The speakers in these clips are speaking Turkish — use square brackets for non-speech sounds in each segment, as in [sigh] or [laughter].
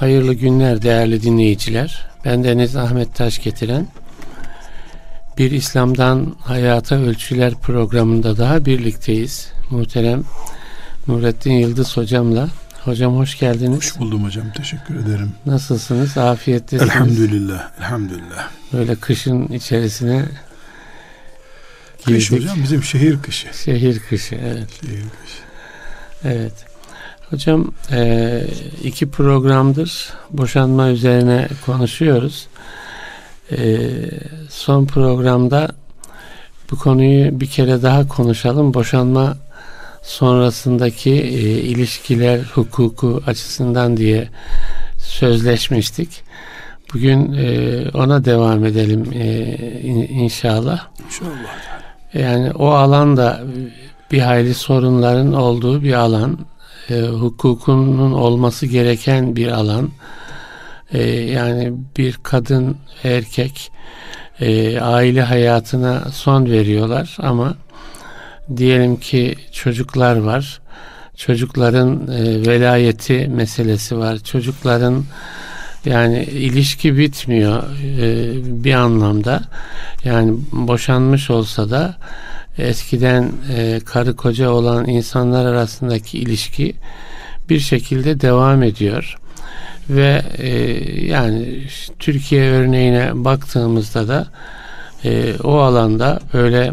Hayırlı günler değerli dinleyiciler. Ben Deniz Ahmet Taş getiren bir İslam'dan Hayata Ölçüler programında daha birlikteyiz. Muhterem Nurettin Yıldız hocamla. Hocam hoş geldiniz. Hoş buldum hocam. Teşekkür ederim. Nasılsınız? Afiyettesiniz. Elhamdülillah. Elhamdülillah. Böyle kışın içerisine girdik. Kış hocam bizim şehir kışı. Şehir kışı evet. Şehir kışı. Evet. Hocam e, iki programdır boşanma üzerine konuşuyoruz. E, son programda bu konuyu bir kere daha konuşalım. Boşanma sonrasındaki e, ilişkiler hukuku açısından diye sözleşmiştik. Bugün e, ona devam edelim e, inşallah. İnşallah. Yani o alan da bir hayli sorunların olduğu bir alan. E, hukukunun olması gereken bir alan. E, yani bir kadın erkek e, aile hayatına son veriyorlar ama diyelim ki çocuklar var. Çocukların e, velayeti meselesi var. Çocukların yani ilişki bitmiyor e, bir anlamda. Yani boşanmış olsa da eskiden e, karı koca olan insanlar arasındaki ilişki bir şekilde devam ediyor. Ve e, yani Türkiye örneğine baktığımızda da e, o alanda böyle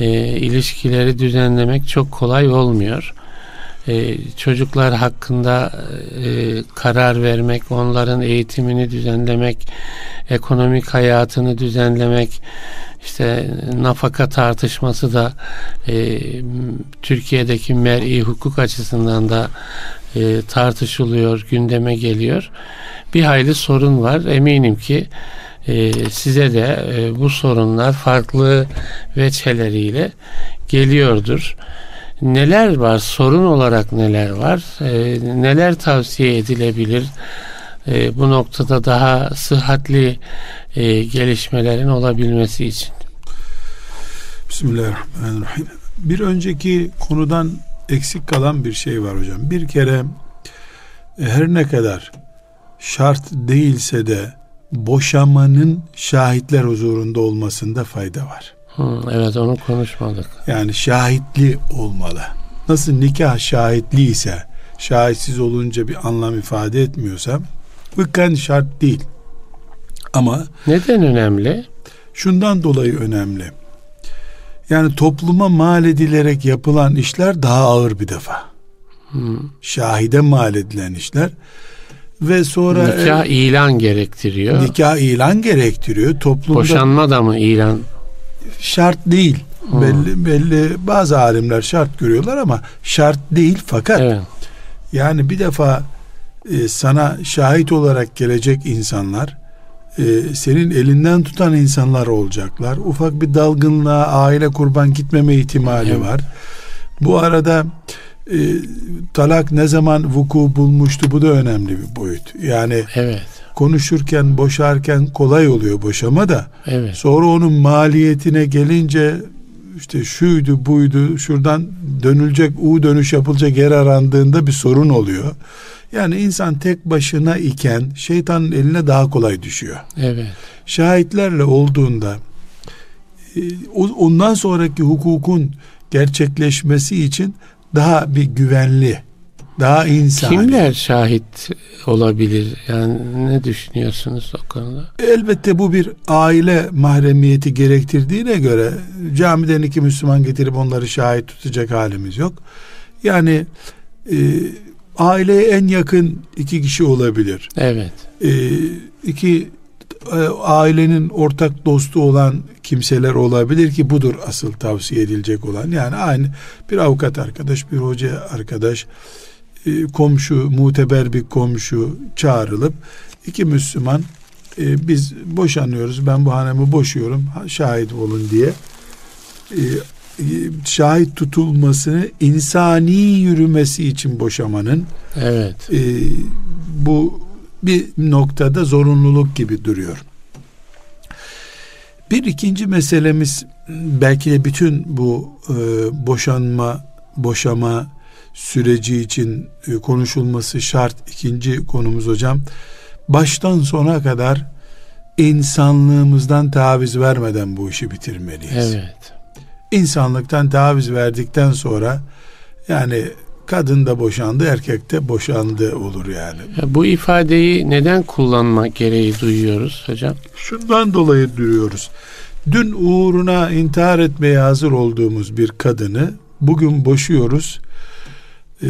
e, ilişkileri düzenlemek çok kolay olmuyor. E, çocuklar hakkında e, karar vermek, onların eğitimini düzenlemek, ekonomik hayatını düzenlemek, işte nafaka tartışması da e, Türkiye'deki mer'i hukuk açısından da e, tartışılıyor, gündeme geliyor. Bir hayli sorun var. Eminim ki e, size de e, bu sorunlar farklı veçeleriyle geliyordur. Neler var? Sorun olarak neler var? E, neler tavsiye edilebilir? E, bu noktada daha sıhhatli e, gelişmelerin olabilmesi için. Bismillahirrahmanirrahim. Bir önceki konudan eksik kalan bir şey var hocam. Bir kere e, her ne kadar şart değilse de boşamanın şahitler huzurunda olmasında fayda var. Hı, evet onu konuşmadık. Yani şahitli olmalı. Nasıl nikah şahitli ise şahitsiz olunca bir anlam ifade etmiyorsa fıkhen şart değil. Ama neden önemli? Şundan dolayı önemli. Yani topluma mal edilerek yapılan işler daha ağır bir defa. Hmm. Şahide mal edilen işler ve sonra nikah e, ilan gerektiriyor. Nikah ilan gerektiriyor. Toplumda boşanma da mı ilan? Şart değil. Hmm. Belli belli bazı alimler şart görüyorlar ama şart değil fakat evet. yani bir defa e, sana şahit olarak gelecek insanlar e, senin elinden tutan insanlar olacaklar. Ufak bir dalgınlığa aile kurban gitmeme ihtimali evet. var. Bu arada e, talak ne zaman vuku bulmuştu bu da önemli bir boyut. Yani evet. Konuşurken boşarken kolay oluyor boşama da. Evet. Sonra onun maliyetine gelince işte şuydu buydu şuradan dönülecek U dönüş yapılacak yer arandığında bir sorun oluyor. Yani insan tek başına iken şeytanın eline daha kolay düşüyor. Evet. Şahitlerle olduğunda e, ondan sonraki hukukun gerçekleşmesi için daha bir güvenli, daha insani. Kimler şahit olabilir? Yani ne düşünüyorsunuz o konuda? Elbette bu bir aile mahremiyeti gerektirdiğine göre camiden iki Müslüman getirip onları şahit tutacak halimiz yok. Yani e, aileye en yakın iki kişi olabilir. Evet. E, iki e, ailenin ortak dostu olan kimseler olabilir ki budur asıl tavsiye edilecek olan. Yani aynı bir avukat arkadaş, bir hoca arkadaş, e, komşu, muteber bir komşu çağrılıp iki Müslüman e, biz boşanıyoruz, ben bu hanemi boşuyorum, şahit olun diye e, şahit tutulmasını insani yürümesi için boşamanın evet e, bu bir noktada zorunluluk gibi duruyor. Bir ikinci meselemiz belki de bütün bu e, boşanma, boşama süreci için e, konuşulması şart. İkinci konumuz hocam. Baştan sona kadar insanlığımızdan taviz vermeden bu işi bitirmeliyiz. Evet. İnsanlıktan taviz verdikten sonra yani kadın da boşandı, erkek de boşandı olur yani. Bu ifadeyi neden kullanmak gereği duyuyoruz hocam? Şundan dolayı duyuyoruz. Dün uğruna intihar etmeye hazır olduğumuz bir kadını bugün boşuyoruz. Ee,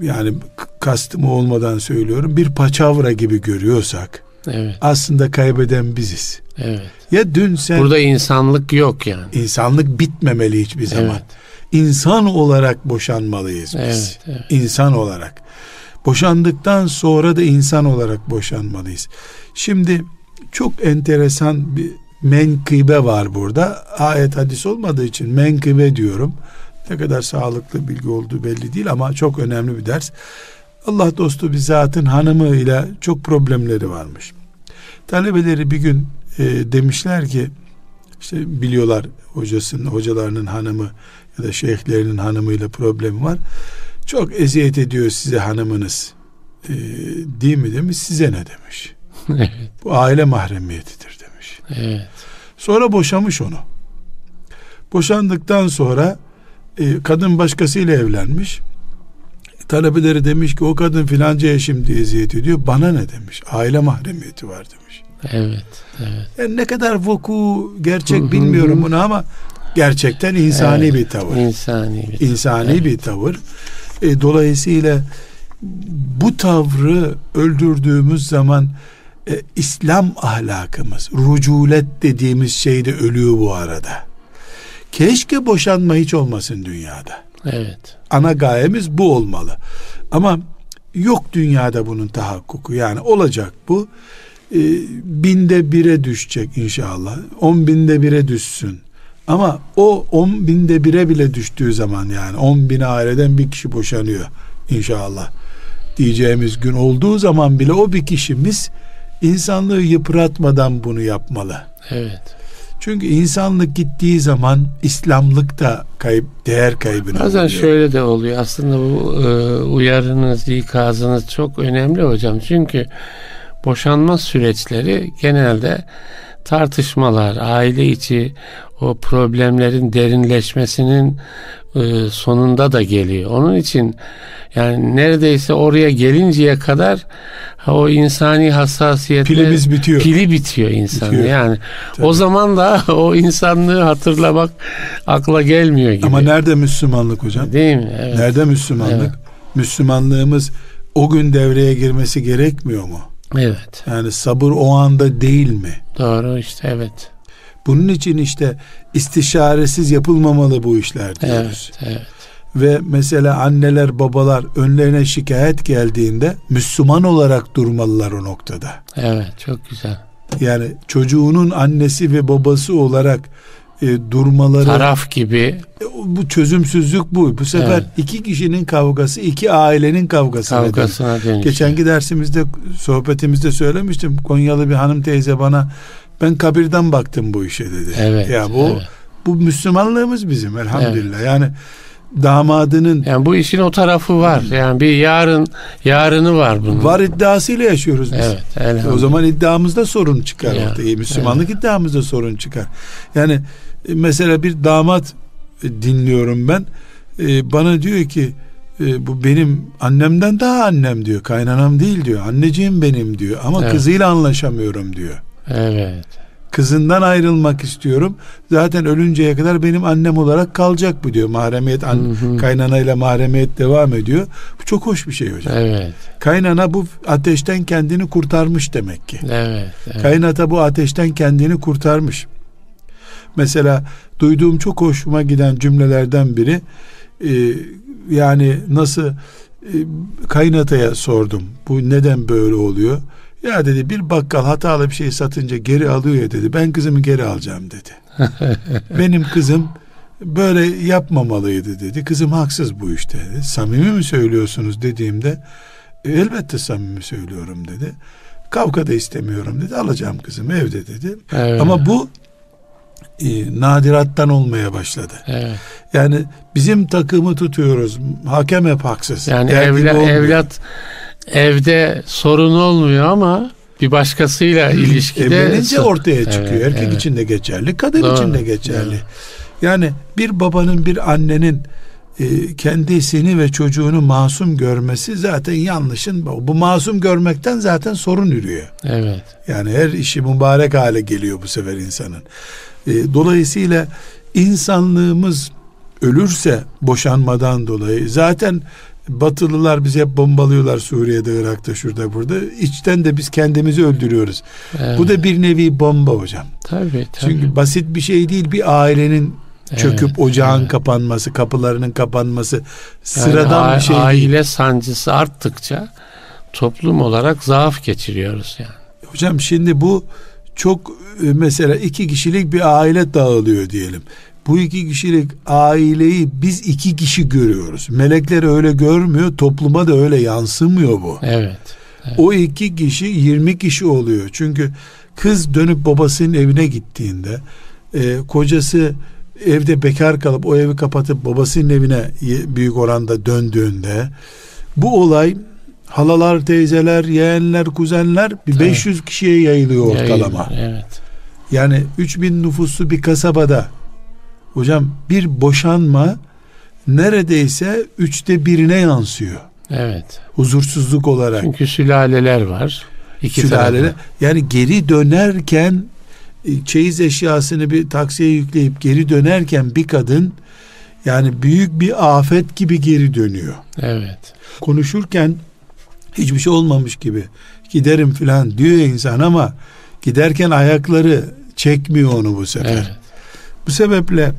yani kastım olmadan söylüyorum. Bir paçavra gibi görüyorsak evet. aslında kaybeden biziz. Evet. Ya dün sen Burada insanlık yok yani. İnsanlık bitmemeli hiçbir zaman. Evet. İnsan olarak boşanmalıyız biz. Evet, evet. İnsan olarak. Boşandıktan sonra da insan olarak boşanmalıyız. Şimdi çok enteresan bir menkıbe var burada. Ayet hadis olmadığı için menkıbe diyorum. Ne kadar sağlıklı bilgi olduğu belli değil ama çok önemli bir ders. Allah dostu bir zatın hanımıyla çok problemleri varmış. Talebeleri bir gün e, demişler ki işte biliyorlar hocasının hocalarının hanımı ya da şeyhlerinin hanımıyla problemi var. Çok eziyet ediyor size hanımınız. E, değil mi demiş size ne demiş. [laughs] evet. Bu aile mahremiyetidir demiş. Evet. Sonra boşamış onu. Boşandıktan sonra e, kadın başkasıyla evlenmiş. Talebeleri demiş ki o kadın filanca eşim diye eziyet ediyor. Bana ne demiş. Aile mahremiyeti var demiş. Evet. Evet. Yani ne kadar vuku gerçek bilmiyorum bunu ama gerçekten insani Evet, bir tavır. İnsani bir İnsani Evet. bir tavır. E, dolayısıyla bu tavrı öldürdüğümüz zaman e, İslam ahlakımız, ruculet dediğimiz şey de ölüyor bu arada. Keşke boşanma hiç olmasın dünyada. Evet. Ana gayemiz bu olmalı. Ama yok dünyada bunun tahakkuku. Yani olacak bu. E, binde bire düşecek inşallah. On binde bire düşsün. Ama o on binde bire bile düştüğü zaman yani on bin aileden bir kişi boşanıyor inşallah diyeceğimiz gün olduğu zaman bile o bir kişimiz insanlığı yıpratmadan bunu yapmalı. Evet. Çünkü insanlık gittiği zaman İslamlık da kayıp değer kaybına Bazen uğruyor. şöyle de oluyor. Aslında bu e, uyarınız, ikazınız çok önemli hocam. Çünkü boşanma süreçleri genelde tartışmalar, aile içi o problemlerin derinleşmesinin e, sonunda da geliyor. Onun için yani neredeyse oraya gelinceye kadar ha, o insani hassasiyetler Pilimiz bitiyor. Pili bitiyor. Bitiyor. Yani Tabii. o zaman da [laughs] o insanlığı hatırlamak akla gelmiyor gibi. Ama nerede Müslümanlık hocam? Değil mi? Evet. Nerede Müslümanlık? Evet. Müslümanlığımız o gün devreye girmesi gerekmiyor mu? Evet. Yani sabır o anda değil mi? Doğru işte evet. Bunun için işte istişaresiz yapılmamalı bu işler diyoruz. Evet. Evet. Ve mesela anneler babalar önlerine şikayet geldiğinde Müslüman olarak durmalılar o noktada. Evet. Çok güzel. Yani çocuğunun annesi ve babası olarak e, durmaları Taraf gibi E, bu çözümsüzlük bu. Bu sefer Evet. iki kişinin kavgası, iki ailenin kavgası. kavgasına dönüşüyor. Geçenki dersimizde sohbetimizde söylemiştim. Konyalı bir hanım teyze bana ben kabirden baktım bu işe dedi. Evet. Ya bu evet. bu Müslümanlığımız bizim elhamdülillah. Yani damadının Yani bu işin o tarafı var. Yani bir yarın yarını var bunun. var iddiasıyla yaşıyoruz biz. Evet. elhamdülillah. O zaman iddiamızda sorun çıkar Ya, ortaya. Müslümanlık iddiamızda sorun çıkar. Yani e, mesela bir damat e, dinliyorum ben. E, bana diyor ki e, bu benim annemden daha annem diyor. Kaynanam değil diyor. Anneciğim benim diyor. Ama Evet. kızıyla anlaşamıyorum diyor. Evet. Kızından ayrılmak istiyorum. Zaten ölünceye kadar benim annem olarak kalacak bu diyor. Mahremiyet an, Hı hı. kaynanayla mahremiyet devam ediyor. Bu çok hoş bir şey hocam. Evet. Kaynana bu ateşten kendini kurtarmış demek ki. Evet. evet. Kaynata bu ateşten kendini kurtarmış. Mesela duyduğum çok hoşuma giden cümlelerden biri e, yani nasıl e, kaynataya sordum. Bu neden böyle oluyor? Ya dedi bir bakkal hatalı bir şey satınca geri alıyor ya dedi. Ben kızımı geri alacağım dedi. [laughs] Benim kızım böyle yapmamalıydı dedi. Kızım haksız bu işte dedi. Samimi mi söylüyorsunuz dediğimde "E, elbette samimi söylüyorum dedi. Kavga da istemiyorum dedi. Alacağım kızımı evde dedi. Evet. Ama bu e, nadirattan olmaya başladı. Evet. Yani bizim takımı tutuyoruz. Hakem hep haksız. Yani evla, evlat evde sorun olmuyor ama bir başkasıyla ilişkide evlenince ortaya çıkıyor. Evet, Erkek evet. için de geçerli, kadın Doğru, için de geçerli. doğru. Yani bir babanın bir annenin e, kendisini ve çocuğunu masum görmesi zaten yanlışın bu. Masum görmekten zaten sorun ürüyor. Evet. Yani her işi mübarek hale geliyor bu sefer insanın. E, dolayısıyla insanlığımız ölürse boşanmadan dolayı zaten Batılılar bizi hep bombalıyorlar Suriye'de, Irak'ta, şurada, burada. İçten de biz kendimizi öldürüyoruz. evet. Bu da bir nevi bomba hocam. tabii tabii. Çünkü basit bir şey değil bir ailenin çöküp Evet, ocağın evet. kapanması, kapılarının kapanması sıradan bir şey aile değil. sancısı arttıkça toplum olarak zaaf geçiriyoruz yani. Hocam şimdi bu çok e, mesela iki kişilik bir aile dağılıyor diyelim. Bu iki kişilik aileyi biz iki kişi görüyoruz. Melekler öyle görmüyor, topluma da öyle yansımıyor bu. Evet. O iki kişi 20 kişi oluyor. Çünkü kız dönüp babasının evine gittiğinde e, kocası evde bekar kalıp o evi kapatıp babasının evine büyük oranda döndüğünde bu olay halalar, teyzeler, yeğenler, kuzenler bir Tabii. 500 kişiye yayılıyor ortalama. Yayılır, Evet. Yani 3000 nüfuslu bir kasabada hocam bir boşanma neredeyse üçte birine yansıyor. Evet. Huzursuzluk olarak. Çünkü sülaleler var. İki sülaleler. tarafta. Yani geri dönerken e, çeyiz eşyasını bir taksiye yükleyip geri dönerken bir kadın yani büyük bir afet gibi geri dönüyor. Evet. Konuşurken hiçbir şey olmamış gibi giderim falan diyor insan ama giderken ayakları çekmiyor onu bu sefer. Evet. Bu sebeple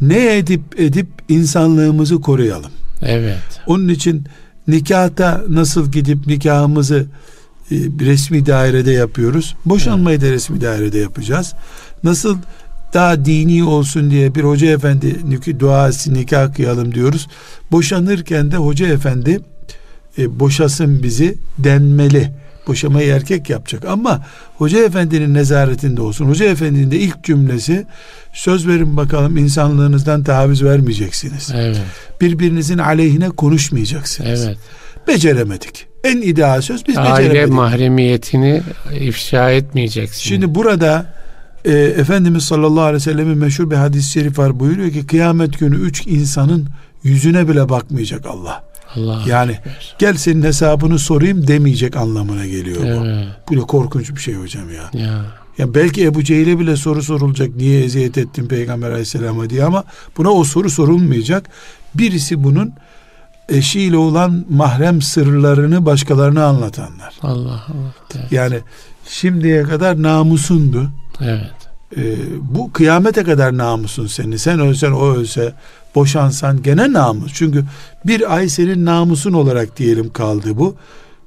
ne edip edip insanlığımızı koruyalım. Evet. Onun için nikahta nasıl gidip nikahımızı e, resmi dairede yapıyoruz. Boşanmayı da resmi dairede yapacağız. Nasıl daha dini olsun diye bir hoca efendi duası nikah kıyalım diyoruz. Boşanırken de hoca efendi e, boşasın bizi denmeli. Boşamayı erkek yapacak ama hoca efendinin nezaretinde olsun. Hoca efendinin de ilk cümlesi söz verin bakalım insanlığınızdan taviz vermeyeceksiniz. Evet. Birbirinizin aleyhine konuşmayacaksınız. Evet. Beceremedik. En ideal söz biz Aile beceremedik. mahremiyetini ifşa etmeyeceksin. Şimdi burada e, Efendimiz sallallahu aleyhi ve sellemin meşhur bir hadis-i şerif var buyuruyor ki kıyamet günü üç insanın yüzüne bile bakmayacak Allah. Allah Yani gel senin hesabını sorayım demeyecek anlamına geliyor bu. Evet. Bu ne korkunç bir şey hocam ya. Ya. Ya belki Ebu Cehil'e bile soru sorulacak. Niye eziyet ettin Peygamber Aleyhisselam'a diye ama buna o soru sorulmayacak. Birisi bunun eşiyle olan mahrem sırlarını başkalarına anlatanlar. Allah Allah. Evet. Yani şimdiye kadar namusundu. evet. Ee, bu kıyamete kadar namusun senin. Sen ölsen o ölse boşansan gene namus. Çünkü bir ay senin namusun olarak diyelim kaldı bu.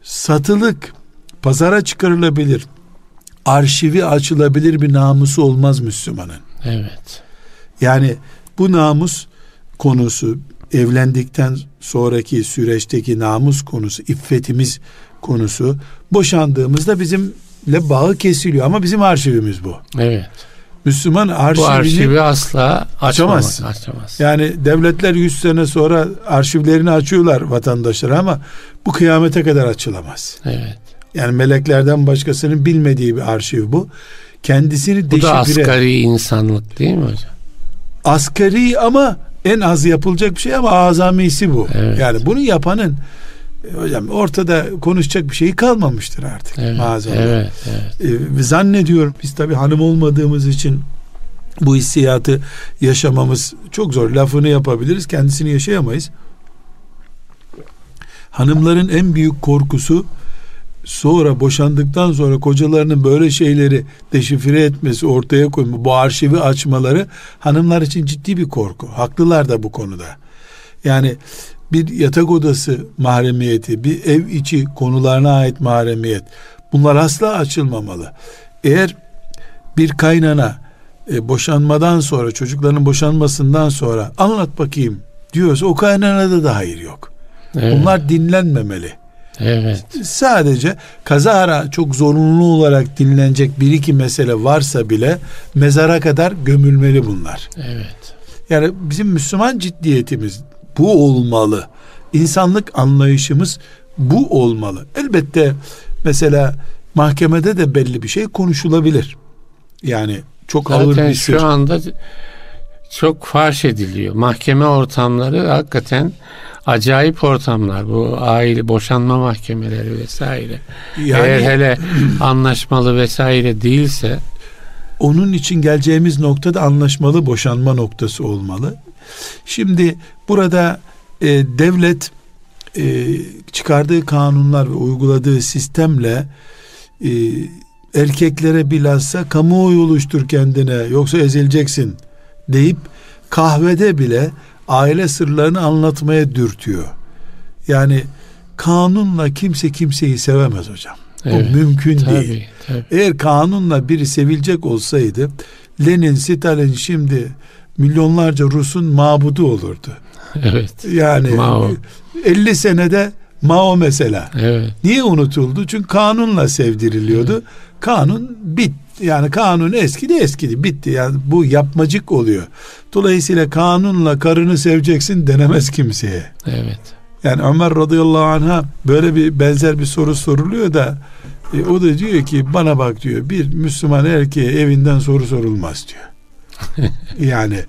Satılık pazara çıkarılabilir. Arşivi açılabilir bir namusu olmaz Müslümanın. Evet. Yani bu namus konusu evlendikten sonraki süreçteki namus konusu, iffetimiz konusu boşandığımızda bizimle bağı kesiliyor ama bizim arşivimiz bu. Evet. Müslüman Bu arşivini arşivi asla Açamaz. açamaz. Yani devletler 100 sene sonra arşivlerini açıyorlar vatandaşlara ama bu kıyamete kadar açılamaz. Evet. Yani meleklerden başkasının bilmediği bir arşiv bu. Kendisini Bu da deşifre asgari insanlık değil mi hocam? asgari ama en az yapılacak bir şey ama azamisi bu. Evet. Yani bunu yapanın hocam ortada konuşacak bir şey kalmamıştır artık Evet. maazallah. Evet. Evet. E, zannediyorum biz tabi hanım olmadığımız için bu hissiyatı yaşamamız çok zor. Lafını yapabiliriz, kendisini yaşayamayız. Hanımların en büyük korkusu sonra boşandıktan sonra kocalarının böyle şeyleri deşifre etmesi, ortaya koyma, bu arşivi açmaları hanımlar için ciddi bir korku. Haklılar da bu konuda. Yani bir yatak odası mahremiyeti, bir ev içi konularına ait mahremiyet bunlar asla açılmamalı. Eğer bir kaynana e, boşanmadan sonra çocukların boşanmasından sonra anlat bakayım diyorsa o kaynanada da hayır yok. Evet. Bunlar dinlenmemeli. Evet. Sadece kazara çok zorunlu olarak dinlenecek bir iki mesele varsa bile mezara kadar gömülmeli bunlar. Evet. Yani bizim Müslüman ciddiyetimiz bu olmalı. İnsanlık anlayışımız bu olmalı. Elbette mesela mahkemede de belli bir şey konuşulabilir. Yani çok Zaten ağır bir sır. şu anda çok faş ediliyor. Mahkeme ortamları hakikaten acayip ortamlar. Bu aile boşanma mahkemeleri vesaire. Yani Eğer hele anlaşmalı vesaire değilse onun için geleceğimiz noktada anlaşmalı boşanma noktası olmalı. Şimdi burada e, devlet e, çıkardığı kanunlar ve uyguladığı sistemle e, erkeklere bilhassa kamuoyu oluştur kendine yoksa ezileceksin deyip kahvede bile aile sırlarını anlatmaya dürtüyor. Yani kanunla kimse kimseyi sevemez hocam. Evet, o mümkün tabii, değil. Tabii. Eğer kanunla biri sevilecek olsaydı Lenin, Stalin şimdi milyonlarca Rus'un mabudu olurdu. Evet. Yani Mao. 50 senede Mao mesela. Evet. Niye unutuldu? Çünkü kanunla sevdiriliyordu. Kanun bit yani kanun eskidi eskidi bitti. Yani bu yapmacık oluyor. Dolayısıyla kanunla karını seveceksin denemez kimseye. Evet. Yani Ömer radıyallahu anh'a böyle bir benzer bir soru soruluyor da e, o da diyor ki bana bak diyor bir Müslüman erkeğe evinden soru sorulmaz diyor. [laughs] yani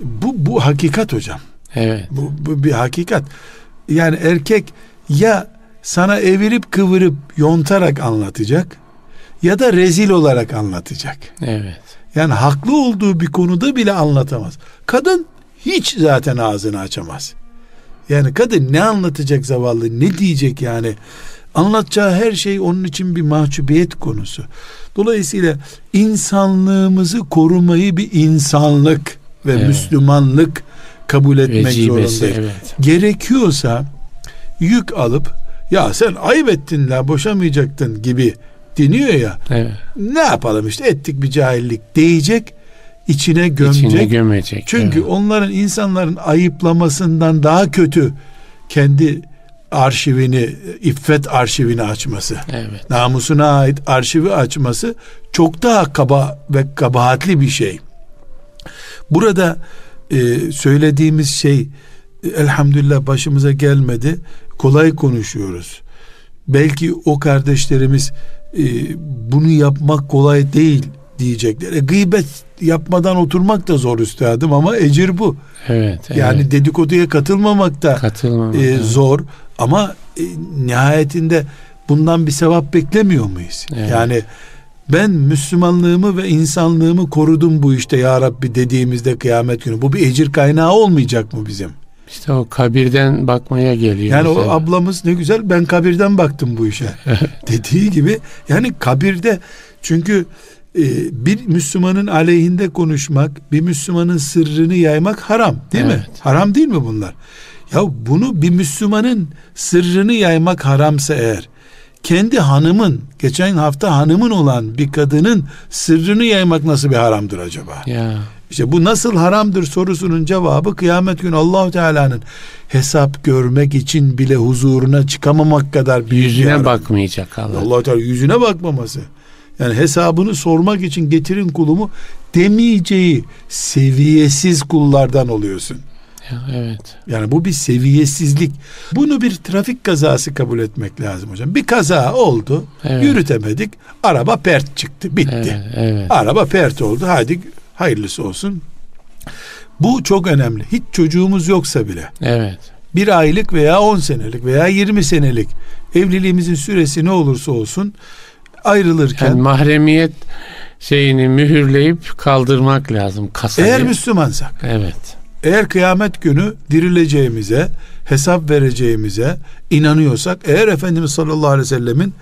bu bu hakikat hocam. Evet. Bu, bu bir hakikat. Yani erkek ya sana evirip kıvırıp yontarak anlatacak ya da rezil olarak anlatacak. Evet. Yani haklı olduğu bir konuda bile anlatamaz. Kadın hiç zaten ağzını açamaz. Yani kadın ne anlatacak zavallı ne diyecek yani anlatacağı her şey onun için bir mahcubiyet konusu. Dolayısıyla insanlığımızı korumayı bir insanlık ve Evet. Müslümanlık kabul etmek Vecibesi, zorundayız. evet. Gerekiyorsa yük alıp ya sen ayıp ettin la boşamayacaktın gibi deniyor ya Evet. ne yapalım işte ettik bir cahillik diyecek içine gömecek. İçine gömecek. Çünkü evet. onların insanların ayıplamasından daha kötü kendi arşivini, iffet arşivini açması. Evet. Namusuna ait arşivi açması çok daha kaba ve kabahatli bir şey. Burada e, söylediğimiz şey e, elhamdülillah başımıza gelmedi. Kolay konuşuyoruz. Belki o kardeşlerimiz e, bunu yapmak kolay değil diyecekler. E, gıybet yapmadan oturmak da zor üstadım ama ecir bu. Evet. evet. Yani dedikoduya katılmamak da katılmamak. e, evet. zor ama e, nihayetinde bundan bir sevap beklemiyor muyuz? Evet. Yani ben Müslümanlığımı ve insanlığımı korudum bu işte ya Rabbi dediğimizde kıyamet günü. Bu bir ecir kaynağı olmayacak mı bizim? İşte o kabirden bakmaya geliyor. Yani o mesela. ablamız ne güzel ben kabirden baktım bu işe. [laughs] Dediği gibi yani kabirde çünkü e, bir Müslümanın aleyhinde konuşmak, bir Müslümanın sırrını yaymak haram değil mi? Evet. Haram değil mi bunlar? Ya bunu bir Müslümanın sırrını yaymak haramsa eğer kendi hanımın geçen hafta hanımın olan bir kadının sırrını yaymak nasıl bir haramdır acaba? Ya. İşte bu nasıl haramdır sorusunun cevabı kıyamet günü Allahu Teala'nın hesap görmek için bile huzuruna çıkamamak kadar bir Yüzüne haram. bakmayacak Allah. Allah Teala yüzüne bakmaması. Yani hesabını sormak için getirin kulumu demeyeceği seviyesiz kullardan oluyorsun. Ya, evet. Yani bu bir seviyesizlik. Bunu bir trafik kazası kabul etmek lazım hocam. Bir kaza oldu. Evet. Yürütemedik. Araba pert çıktı. Bitti. Evet. Evet. Araba pert oldu. Hadi hayırlısı olsun. Bu çok önemli. Hiç çocuğumuz yoksa bile Evet. bir aylık veya 10 senelik veya 20 senelik evliliğimizin süresi ne olursa olsun ayrılırken Yani mahremiyet şeyini mühürleyip kaldırmak lazım kasayı. eğer Müslümansak Evet. eğer kıyamet günü dirileceğimize hesap vereceğimize inanıyorsak eğer Efendimiz sallallahu aleyhi ve sellemin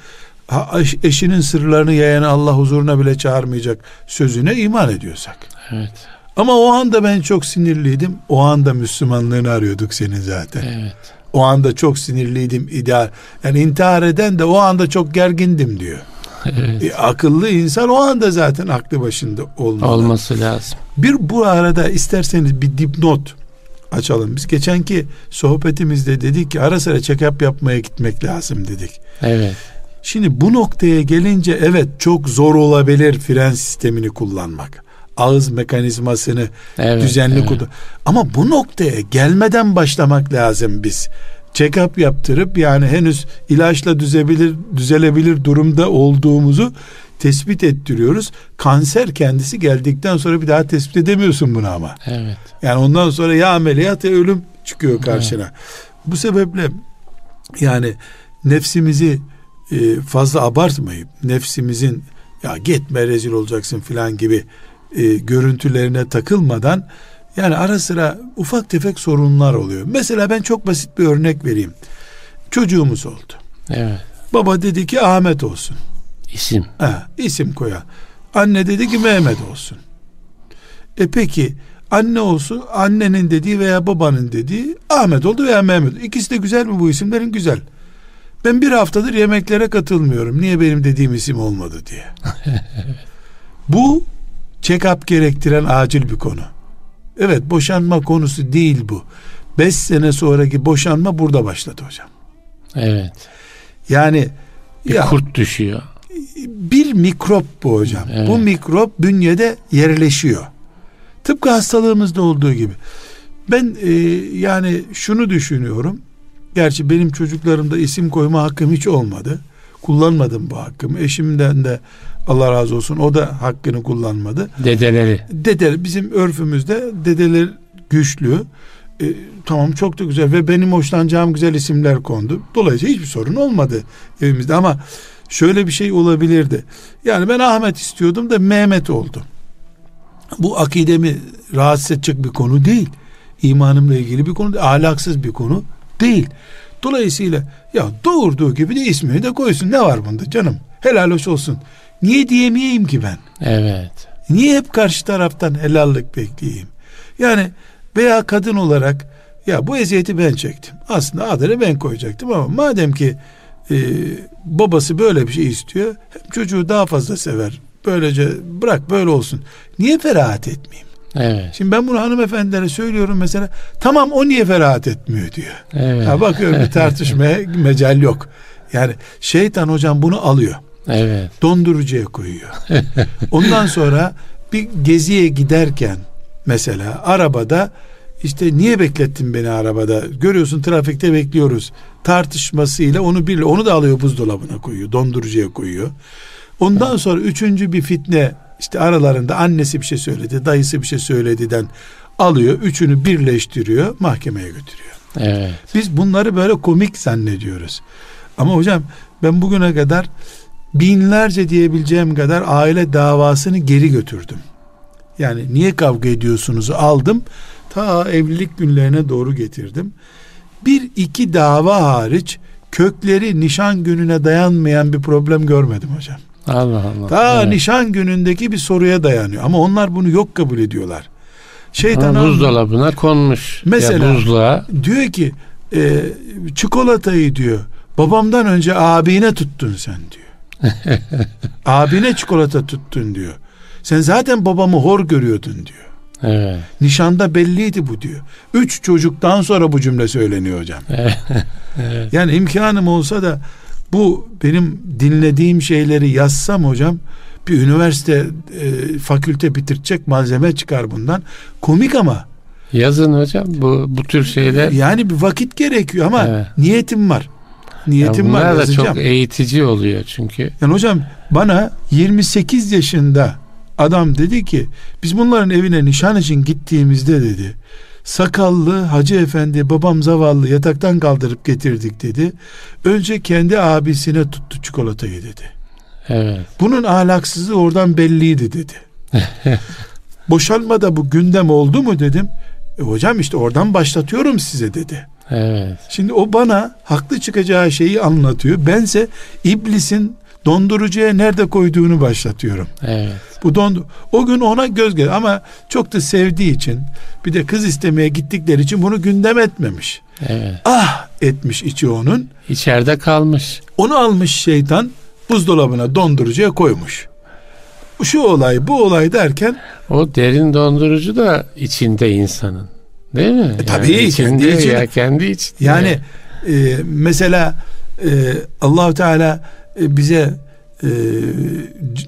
eşinin sırlarını yayanı Allah huzuruna bile çağırmayacak sözüne iman ediyorsak Evet. Ama o anda ben çok sinirliydim. O anda Müslümanlığını arıyorduk senin zaten. Evet. O anda çok sinirliydim ideal. Yani intihar eden de o anda çok gergindim diyor. Evet. E, akıllı insan o anda zaten aklı başında olmalı. Olması lazım. Bir bu arada isterseniz bir dipnot açalım. Biz geçenki sohbetimizde dedik ki ara sıra check-up yapmaya gitmek lazım dedik. Evet. Şimdi bu noktaya gelince evet çok zor olabilir fren sistemini kullanmak. Ağız mekanizmasını evet, düzenli evet. kullan. Ama bu noktaya gelmeden başlamak lazım biz. Check-up yaptırıp yani henüz ilaçla düzebilir, düzelebilir durumda olduğumuzu tespit ettiriyoruz. Kanser kendisi geldikten sonra bir daha tespit edemiyorsun bunu ama. Evet. Yani ondan sonra ya ameliyat ya ölüm çıkıyor karşına. Evet. Bu sebeple yani nefsimizi e, fazla abartmayıp nefsimizin ya gitme rezil olacaksın filan gibi e, görüntülerine takılmadan yani ara sıra ufak tefek sorunlar oluyor. Mesela ben çok basit bir örnek vereyim. Çocuğumuz oldu. Evet. Baba dedi ki Ahmet olsun. İsim. Ha, isim koya. Anne dedi ki Mehmet olsun. E peki anne olsun annenin dediği veya babanın dediği Ahmet oldu veya Mehmet. İkisi de güzel mi bu isimlerin? Güzel. Ben bir haftadır yemeklere katılmıyorum. Niye benim dediğim isim olmadı diye. [laughs] bu check-up gerektiren acil bir konu. Evet boşanma konusu değil bu. Beş sene sonraki boşanma burada başladı hocam. Evet. Yani bir ya, kurt düşüyor. Bir mikrop bu hocam. Evet. Bu mikrop bünyede yerleşiyor. Tıpkı hastalığımızda olduğu gibi. Ben e, yani şunu düşünüyorum. Gerçi benim çocuklarımda isim koyma hakkım hiç olmadı. Kullanmadım bu hakkımı. Eşimden de Allah razı olsun o da hakkını kullanmadı. Dedeleri. Dede bizim örfümüzde dedeler güçlü. E, tamam çok da güzel ve benim hoşlanacağım güzel isimler kondu. Dolayısıyla hiçbir sorun olmadı evimizde ama şöyle bir şey olabilirdi. Yani ben Ahmet istiyordum da Mehmet oldu. Bu akidemi rahatsız edecek bir konu değil. İmanımla ilgili bir konu değil. Ahlaksız bir konu değil. Dolayısıyla ya doğurduğu gibi de ismini de koysun. Ne var bunda canım? Helal hoş olsun. Niye diyemeyeyim ki ben? Evet. Niye hep karşı taraftan helallik bekleyeyim? Yani veya kadın olarak ya bu eziyeti ben çektim. Aslında adını ben koyacaktım ama madem ki e, babası böyle bir şey istiyor hem çocuğu daha fazla sever. Böylece bırak böyle olsun. Niye ferahat etmeyeyim? Evet. Şimdi ben bunu hanımefendilere söylüyorum mesela. Tamam o niye ferahat etmiyor diyor. Evet. Ha, bakıyorum bir tartışmaya [laughs] mecal yok. Yani şeytan hocam bunu alıyor. Evet. Dondurucuya koyuyor. Ondan sonra bir geziye giderken mesela arabada işte niye beklettin beni arabada? Görüyorsun trafikte bekliyoruz. Tartışmasıyla onu bir onu da alıyor buzdolabına koyuyor, dondurucuya koyuyor. Ondan sonra üçüncü bir fitne işte aralarında annesi bir şey söyledi, dayısı bir şey söyledi'den alıyor, üçünü birleştiriyor, mahkemeye götürüyor. Evet. Biz bunları böyle komik zannediyoruz. Ama hocam ben bugüne kadar binlerce diyebileceğim kadar aile davasını geri götürdüm. Yani niye kavga ediyorsunuz aldım ta evlilik günlerine doğru getirdim. Bir iki dava hariç kökleri nişan gününe dayanmayan bir problem görmedim hocam. Allah Allah. Ta evet. nişan günündeki bir soruya dayanıyor ama onlar bunu yok kabul ediyorlar. Şeytan buzdolabına konmuş. Mesela ya buzluğa. diyor ki e, çikolatayı diyor babamdan önce abine tuttun sen diyor. [laughs] Abine çikolata tuttun diyor. Sen zaten babamı hor görüyordun diyor. Evet. Nişanda belliydi bu diyor. Üç çocuktan sonra bu cümle söyleniyor hocam. [laughs] evet. Yani imkanım olsa da bu benim dinlediğim şeyleri yazsam hocam bir üniversite e, fakülte bitirecek malzeme çıkar bundan. Komik ama. Yazın hocam bu bu tür şeyler. Yani bir vakit gerekiyor ama evet. niyetim var. Niyetim ya var da çok eğitici oluyor çünkü. Yani hocam bana 28 yaşında adam dedi ki biz bunların evine nişan için gittiğimizde dedi sakallı hacı efendi babam zavallı yataktan kaldırıp getirdik dedi. Önce kendi abisine tuttu çikolatayı dedi. Evet. Bunun ahlaksızlığı oradan belliydi dedi. [laughs] Boşanma da bu gündem oldu mu dedim. E hocam işte oradan başlatıyorum size dedi. Evet. Şimdi o bana haklı çıkacağı şeyi anlatıyor. Bense iblisin dondurucuya nerede koyduğunu başlatıyorum. Evet. Bu dondu. O gün ona göz gel ama çok da sevdiği için bir de kız istemeye gittikleri için bunu gündem etmemiş. Evet. Ah etmiş içi onun. İçeride kalmış. Onu almış şeytan buzdolabına dondurucuya koymuş. Şu olay bu olay derken o derin dondurucu da içinde insanın. Değil mi? E, tabii yani kendi için. Ya, kendi için. Yani e, mesela e, Allahu Teala e, bize e,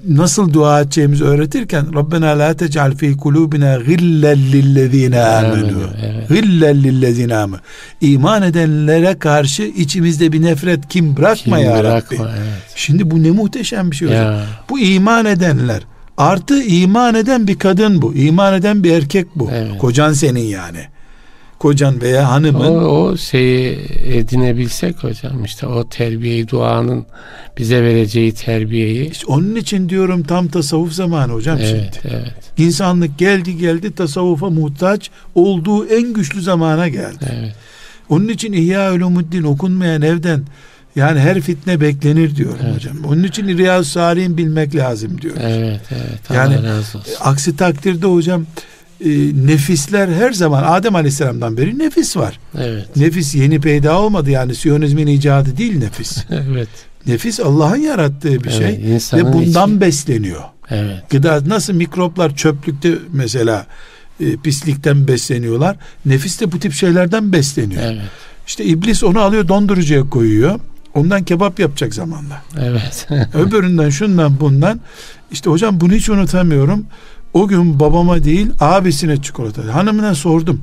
nasıl dua edeceğimizi öğretirken Rabbena la tec'al fi kulubina gillen lillezine amenu. Gillen lillezine amenu. İman edenlere karşı içimizde bir nefret kim bırakma kim ya bırakma, Rabbi. Evet. Şimdi bu ne muhteşem bir şey ya. Bu iman edenler artı iman eden bir kadın bu. İman eden bir erkek bu. Evet. Kocan senin yani kocan veya hanımın. O, o şeyi edinebilsek hocam işte o terbiyeyi duanın bize vereceği terbiyeyi. İşte onun için diyorum tam tasavvuf zamanı hocam evet, şimdi. Evet. İnsanlık geldi geldi tasavvufa muhtaç olduğu en güçlü zamana geldi. Evet. Onun için İhya Ulumuddin okunmayan evden yani her fitne beklenir diyorum evet. hocam. Onun için Riyaz Salih'in bilmek lazım diyor. Evet, evet. Allah yani razı olsun. aksi takdirde hocam e, nefisler her zaman Adem Aleyhisselam'dan beri nefis var. Evet. Nefis yeni peyda olmadı yani Siyonizmin icadı değil nefis. [laughs] evet. Nefis Allah'ın yarattığı bir evet, şey ve bundan içi... besleniyor. Evet. Gıda nasıl mikroplar çöplükte mesela e, pislikten besleniyorlar. Nefis de bu tip şeylerden besleniyor. Evet. İşte iblis onu alıyor dondurucuya koyuyor. Ondan kebap yapacak zamanla. Evet. [laughs] Öbüründen şundan bundan. İşte hocam bunu hiç unutamıyorum. O gün babama değil abisine çikolata. Hanımına sordum.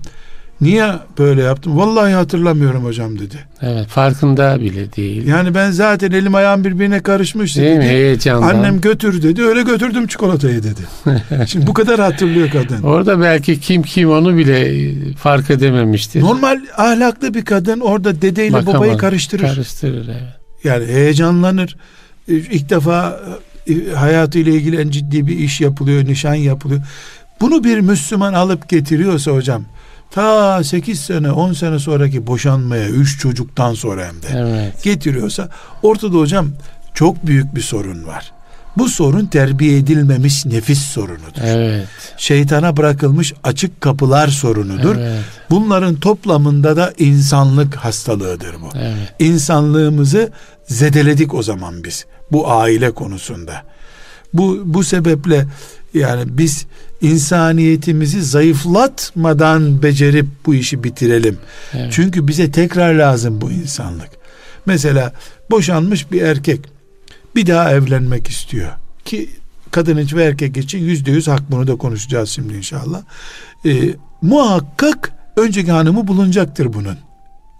Niye böyle yaptım? Vallahi hatırlamıyorum hocam dedi. Evet farkında bile değil. Yani ben zaten elim ayağım birbirine karışmış dedi. Değil mi? Heyecandan. Annem götür dedi. Öyle götürdüm çikolatayı dedi. [laughs] Şimdi bu kadar hatırlıyor kadın. Orada belki kim kim onu bile fark edememiştir. Normal ahlaklı bir kadın orada dedeyle Bakamaz, babayı karıştırır. Karıştırır evet. Yani heyecanlanır. İlk defa hayatıyla ilgili en ciddi bir iş yapılıyor, nişan yapılıyor. Bunu bir Müslüman alıp getiriyorsa hocam ta 8 sene 10 sene sonraki boşanmaya 3 çocuktan sonra hem de evet. getiriyorsa ortada hocam çok büyük bir sorun var. Bu sorun terbiye edilmemiş nefis sorunudur. Evet. Şeytana bırakılmış açık kapılar sorunudur. Evet. Bunların toplamında da insanlık hastalığıdır bu. Evet. İnsanlığımızı zedeledik o zaman biz bu aile konusunda. Bu bu sebeple yani biz insaniyetimizi zayıflatmadan becerip bu işi bitirelim. Evet. Çünkü bize tekrar lazım bu insanlık. Mesela boşanmış bir erkek bir daha evlenmek istiyor ki kadın için ve erkek için yüzde yüz hak bunu da konuşacağız şimdi inşallah. Ee, muhakkak önceki hanımı bulunacaktır bunun.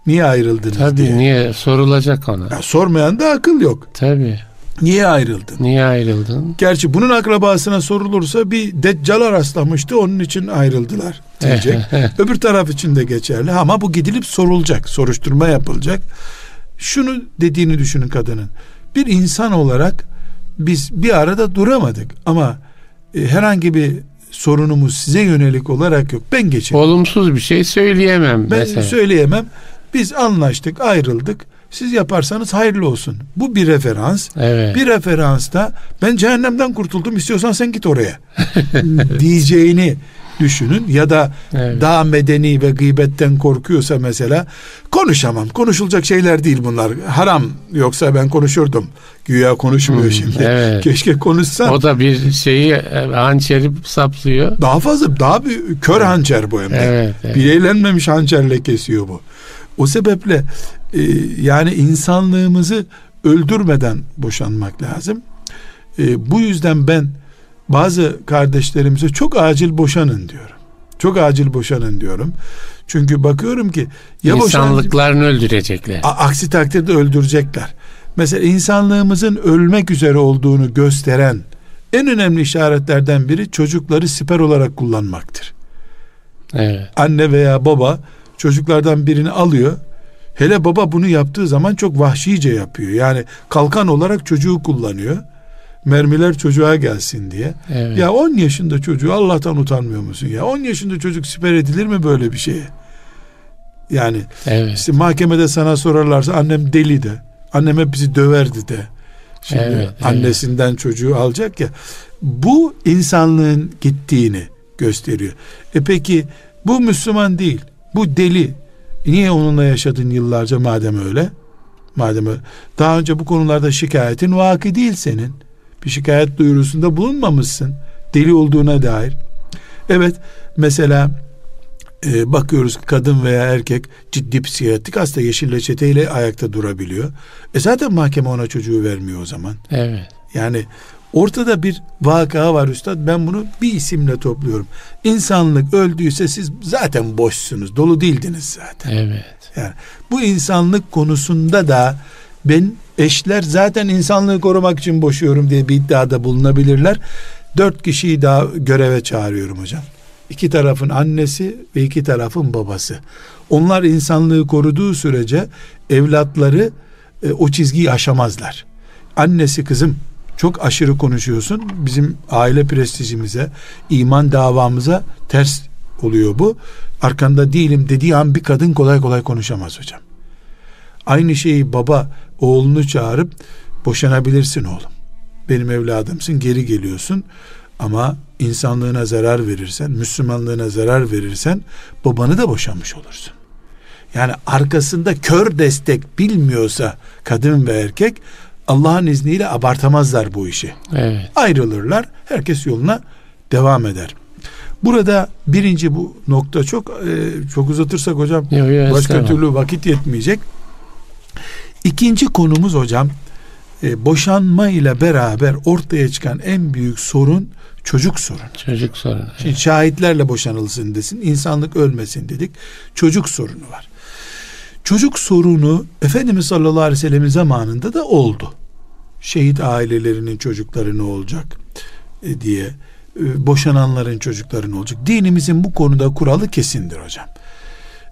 Niye ayrıldınız Tabii diye. niye sorulacak ona. Ya, sormayan da akıl yok. Tabii. Niye ayrıldın? Niye ayrıldın? Gerçi bunun akrabasına sorulursa bir deccala rastlamıştı onun için ayrıldılar diyecek. [laughs] Öbür taraf için de geçerli ama bu gidilip sorulacak. Soruşturma yapılacak. Şunu dediğini düşünün kadının. Bir insan olarak biz bir arada duramadık ama e, herhangi bir sorunumuz size yönelik olarak yok. Ben geçerim. Olumsuz bir şey söyleyemem. Ben mesela. söyleyemem. Biz anlaştık, ayrıldık. Siz yaparsanız hayırlı olsun. Bu bir referans. Evet. Bir referansta ben cehennemden kurtuldum istiyorsan sen git oraya [laughs] diyeceğini düşünün ya da evet. daha medeni ve gıybetten korkuyorsa mesela konuşamam. Konuşulacak şeyler değil bunlar. Haram yoksa ben konuşurdum. Güya konuşmuyor hmm, şimdi. Evet. Keşke konuşsa. O da bir şeyi e, hançeri saplıyor. Daha fazla daha bir kör hançer bu hem de. Evet, evet. Bileğlenmemiş hançerle kesiyor bu. O sebeple e, yani insanlığımızı öldürmeden boşanmak lazım. E, bu yüzden ben bazı kardeşlerimize çok acil boşanın diyorum. Çok acil boşanın diyorum. Çünkü bakıyorum ki ya insanlıklarını boşan, öldürecekler. Aksi takdirde öldürecekler. Mesela insanlığımızın ölmek üzere olduğunu gösteren en önemli işaretlerden biri çocukları siper olarak kullanmaktır. Evet. Anne veya baba çocuklardan birini alıyor. Hele baba bunu yaptığı zaman çok vahşice yapıyor. Yani kalkan olarak çocuğu kullanıyor. Mermiler çocuğa gelsin diye. Evet. Ya 10 yaşında çocuğu Allah'tan utanmıyor musun ya? 10 yaşında çocuk siper edilir mi böyle bir şeye? Yani evet. işte mahkemede sana sorarlarsa annem deli de. Annem hep bizi döverdi de. Şimdi evet, annesinden evet. çocuğu alacak ya. Bu insanlığın gittiğini gösteriyor. E peki bu Müslüman değil. Bu deli. Niye onunla yaşadın yıllarca madem öyle? Madem öyle. Daha önce bu konularda şikayetin vaki değil senin. Bir şikayet duyurusunda bulunmamışsın. Deli olduğuna dair. Evet mesela Ee, bakıyoruz kadın veya erkek ciddi psikiyatrik hasta yeşil reçeteyle ayakta durabiliyor. E zaten mahkeme ona çocuğu vermiyor o zaman. Evet. Yani ortada bir vaka var üstad. Ben bunu bir isimle topluyorum. İnsanlık öldüyse siz zaten boşsunuz. Dolu değildiniz zaten. Evet. Yani bu insanlık konusunda da ben eşler zaten insanlığı korumak için boşuyorum diye bir iddiada bulunabilirler. Dört kişiyi daha göreve çağırıyorum hocam. İki tarafın annesi ve iki tarafın babası. Onlar insanlığı koruduğu sürece evlatları e, o çizgiyi aşamazlar. Annesi kızım çok aşırı konuşuyorsun. Bizim aile prestijimize, iman davamıza ters oluyor bu. Arkanda değilim dediği an bir kadın kolay kolay konuşamaz hocam. Aynı şeyi baba oğlunu çağırıp boşanabilirsin oğlum. Benim evladımsın geri geliyorsun ama insanlığına zarar verirsen, Müslümanlığına zarar verirsen babanı da boşanmış olursun. Yani arkasında kör destek bilmiyorsa kadın ve erkek Allah'ın izniyle abartamazlar bu işi. Evet. Ayrılırlar. Herkes yoluna devam eder. Burada birinci bu nokta çok e, çok uzatırsak hocam Yo, yo, başka türlü vakit yetmeyecek. İkinci konumuz hocam e, boşanma ile beraber ortaya çıkan en büyük sorun çocuk sorunu. Çocuk sorunu. Şimdi evet. şahitlerle boşanılsın desin, insanlık ölmesin dedik. Çocuk sorunu var. Çocuk sorunu Efendimiz sallallahu aleyhi ve sellem'in zamanında da oldu. Şehit ailelerinin çocukları ne olacak e, diye e, boşananların çocukları ne olacak? Dinimizin bu konuda kuralı kesindir hocam.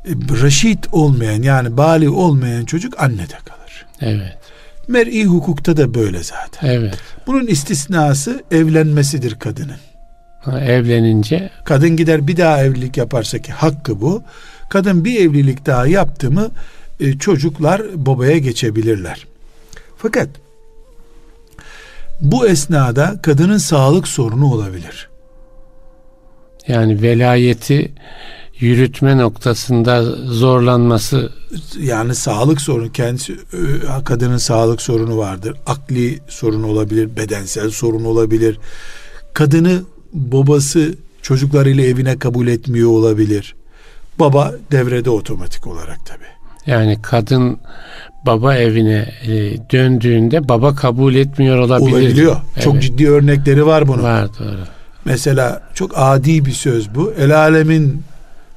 E, reşit olmayan yani bali olmayan çocuk annede kalır. Evet. Mer'i hukukta da böyle zaten. Evet. Bunun istisnası evlenmesidir kadının. Ha, evlenince kadın gider bir daha evlilik yaparsa ki hakkı bu. Kadın bir evlilik daha yaptı mı e, çocuklar babaya geçebilirler. Fakat bu esnada kadının sağlık sorunu olabilir. Yani velayeti yürütme noktasında zorlanması yani sağlık sorunu kendisi e, kadının sağlık sorunu vardır. Akli sorun olabilir, bedensel sorun olabilir. Kadını babası çocuklarıyla evine kabul etmiyor olabilir. Baba devrede otomatik olarak tabi. Yani kadın baba evine e, döndüğünde baba kabul etmiyor olabilir. Olabiliyor. Evet. Çok ciddi örnekleri var bunun. Var doğru. Mesela çok adi bir söz bu. El alemin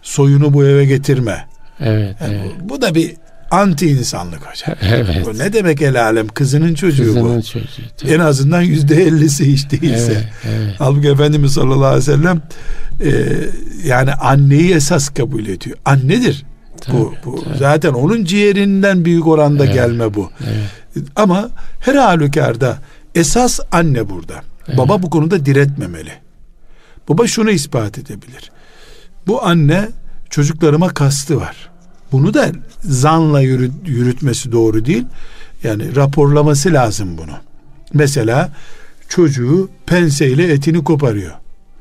soyunu bu eve getirme. Evet, yani evet. Bu, bu da bir anti insanlık hocam. Evet. Ne demek el alem? Kızının çocuğu Kızının bu. çocuğu. Tabii. En azından yüzde ellisi hiç değilse. Evet, evet. Halbuki Efendimiz sallallahu aleyhi ve sellem e, yani anneyi esas kabul ediyor. Annedir. Tabii, bu, bu tabii. zaten onun ciğerinden büyük oranda Evet, gelme bu. Evet. Ama her halükarda esas anne burada. Evet. Baba bu konuda diretmemeli. Baba şunu ispat edebilir. Bu anne çocuklarıma kastı var. Bunu da zanla yürüt, yürütmesi doğru değil. Yani raporlaması lazım bunu. Mesela çocuğu penseyle etini koparıyor.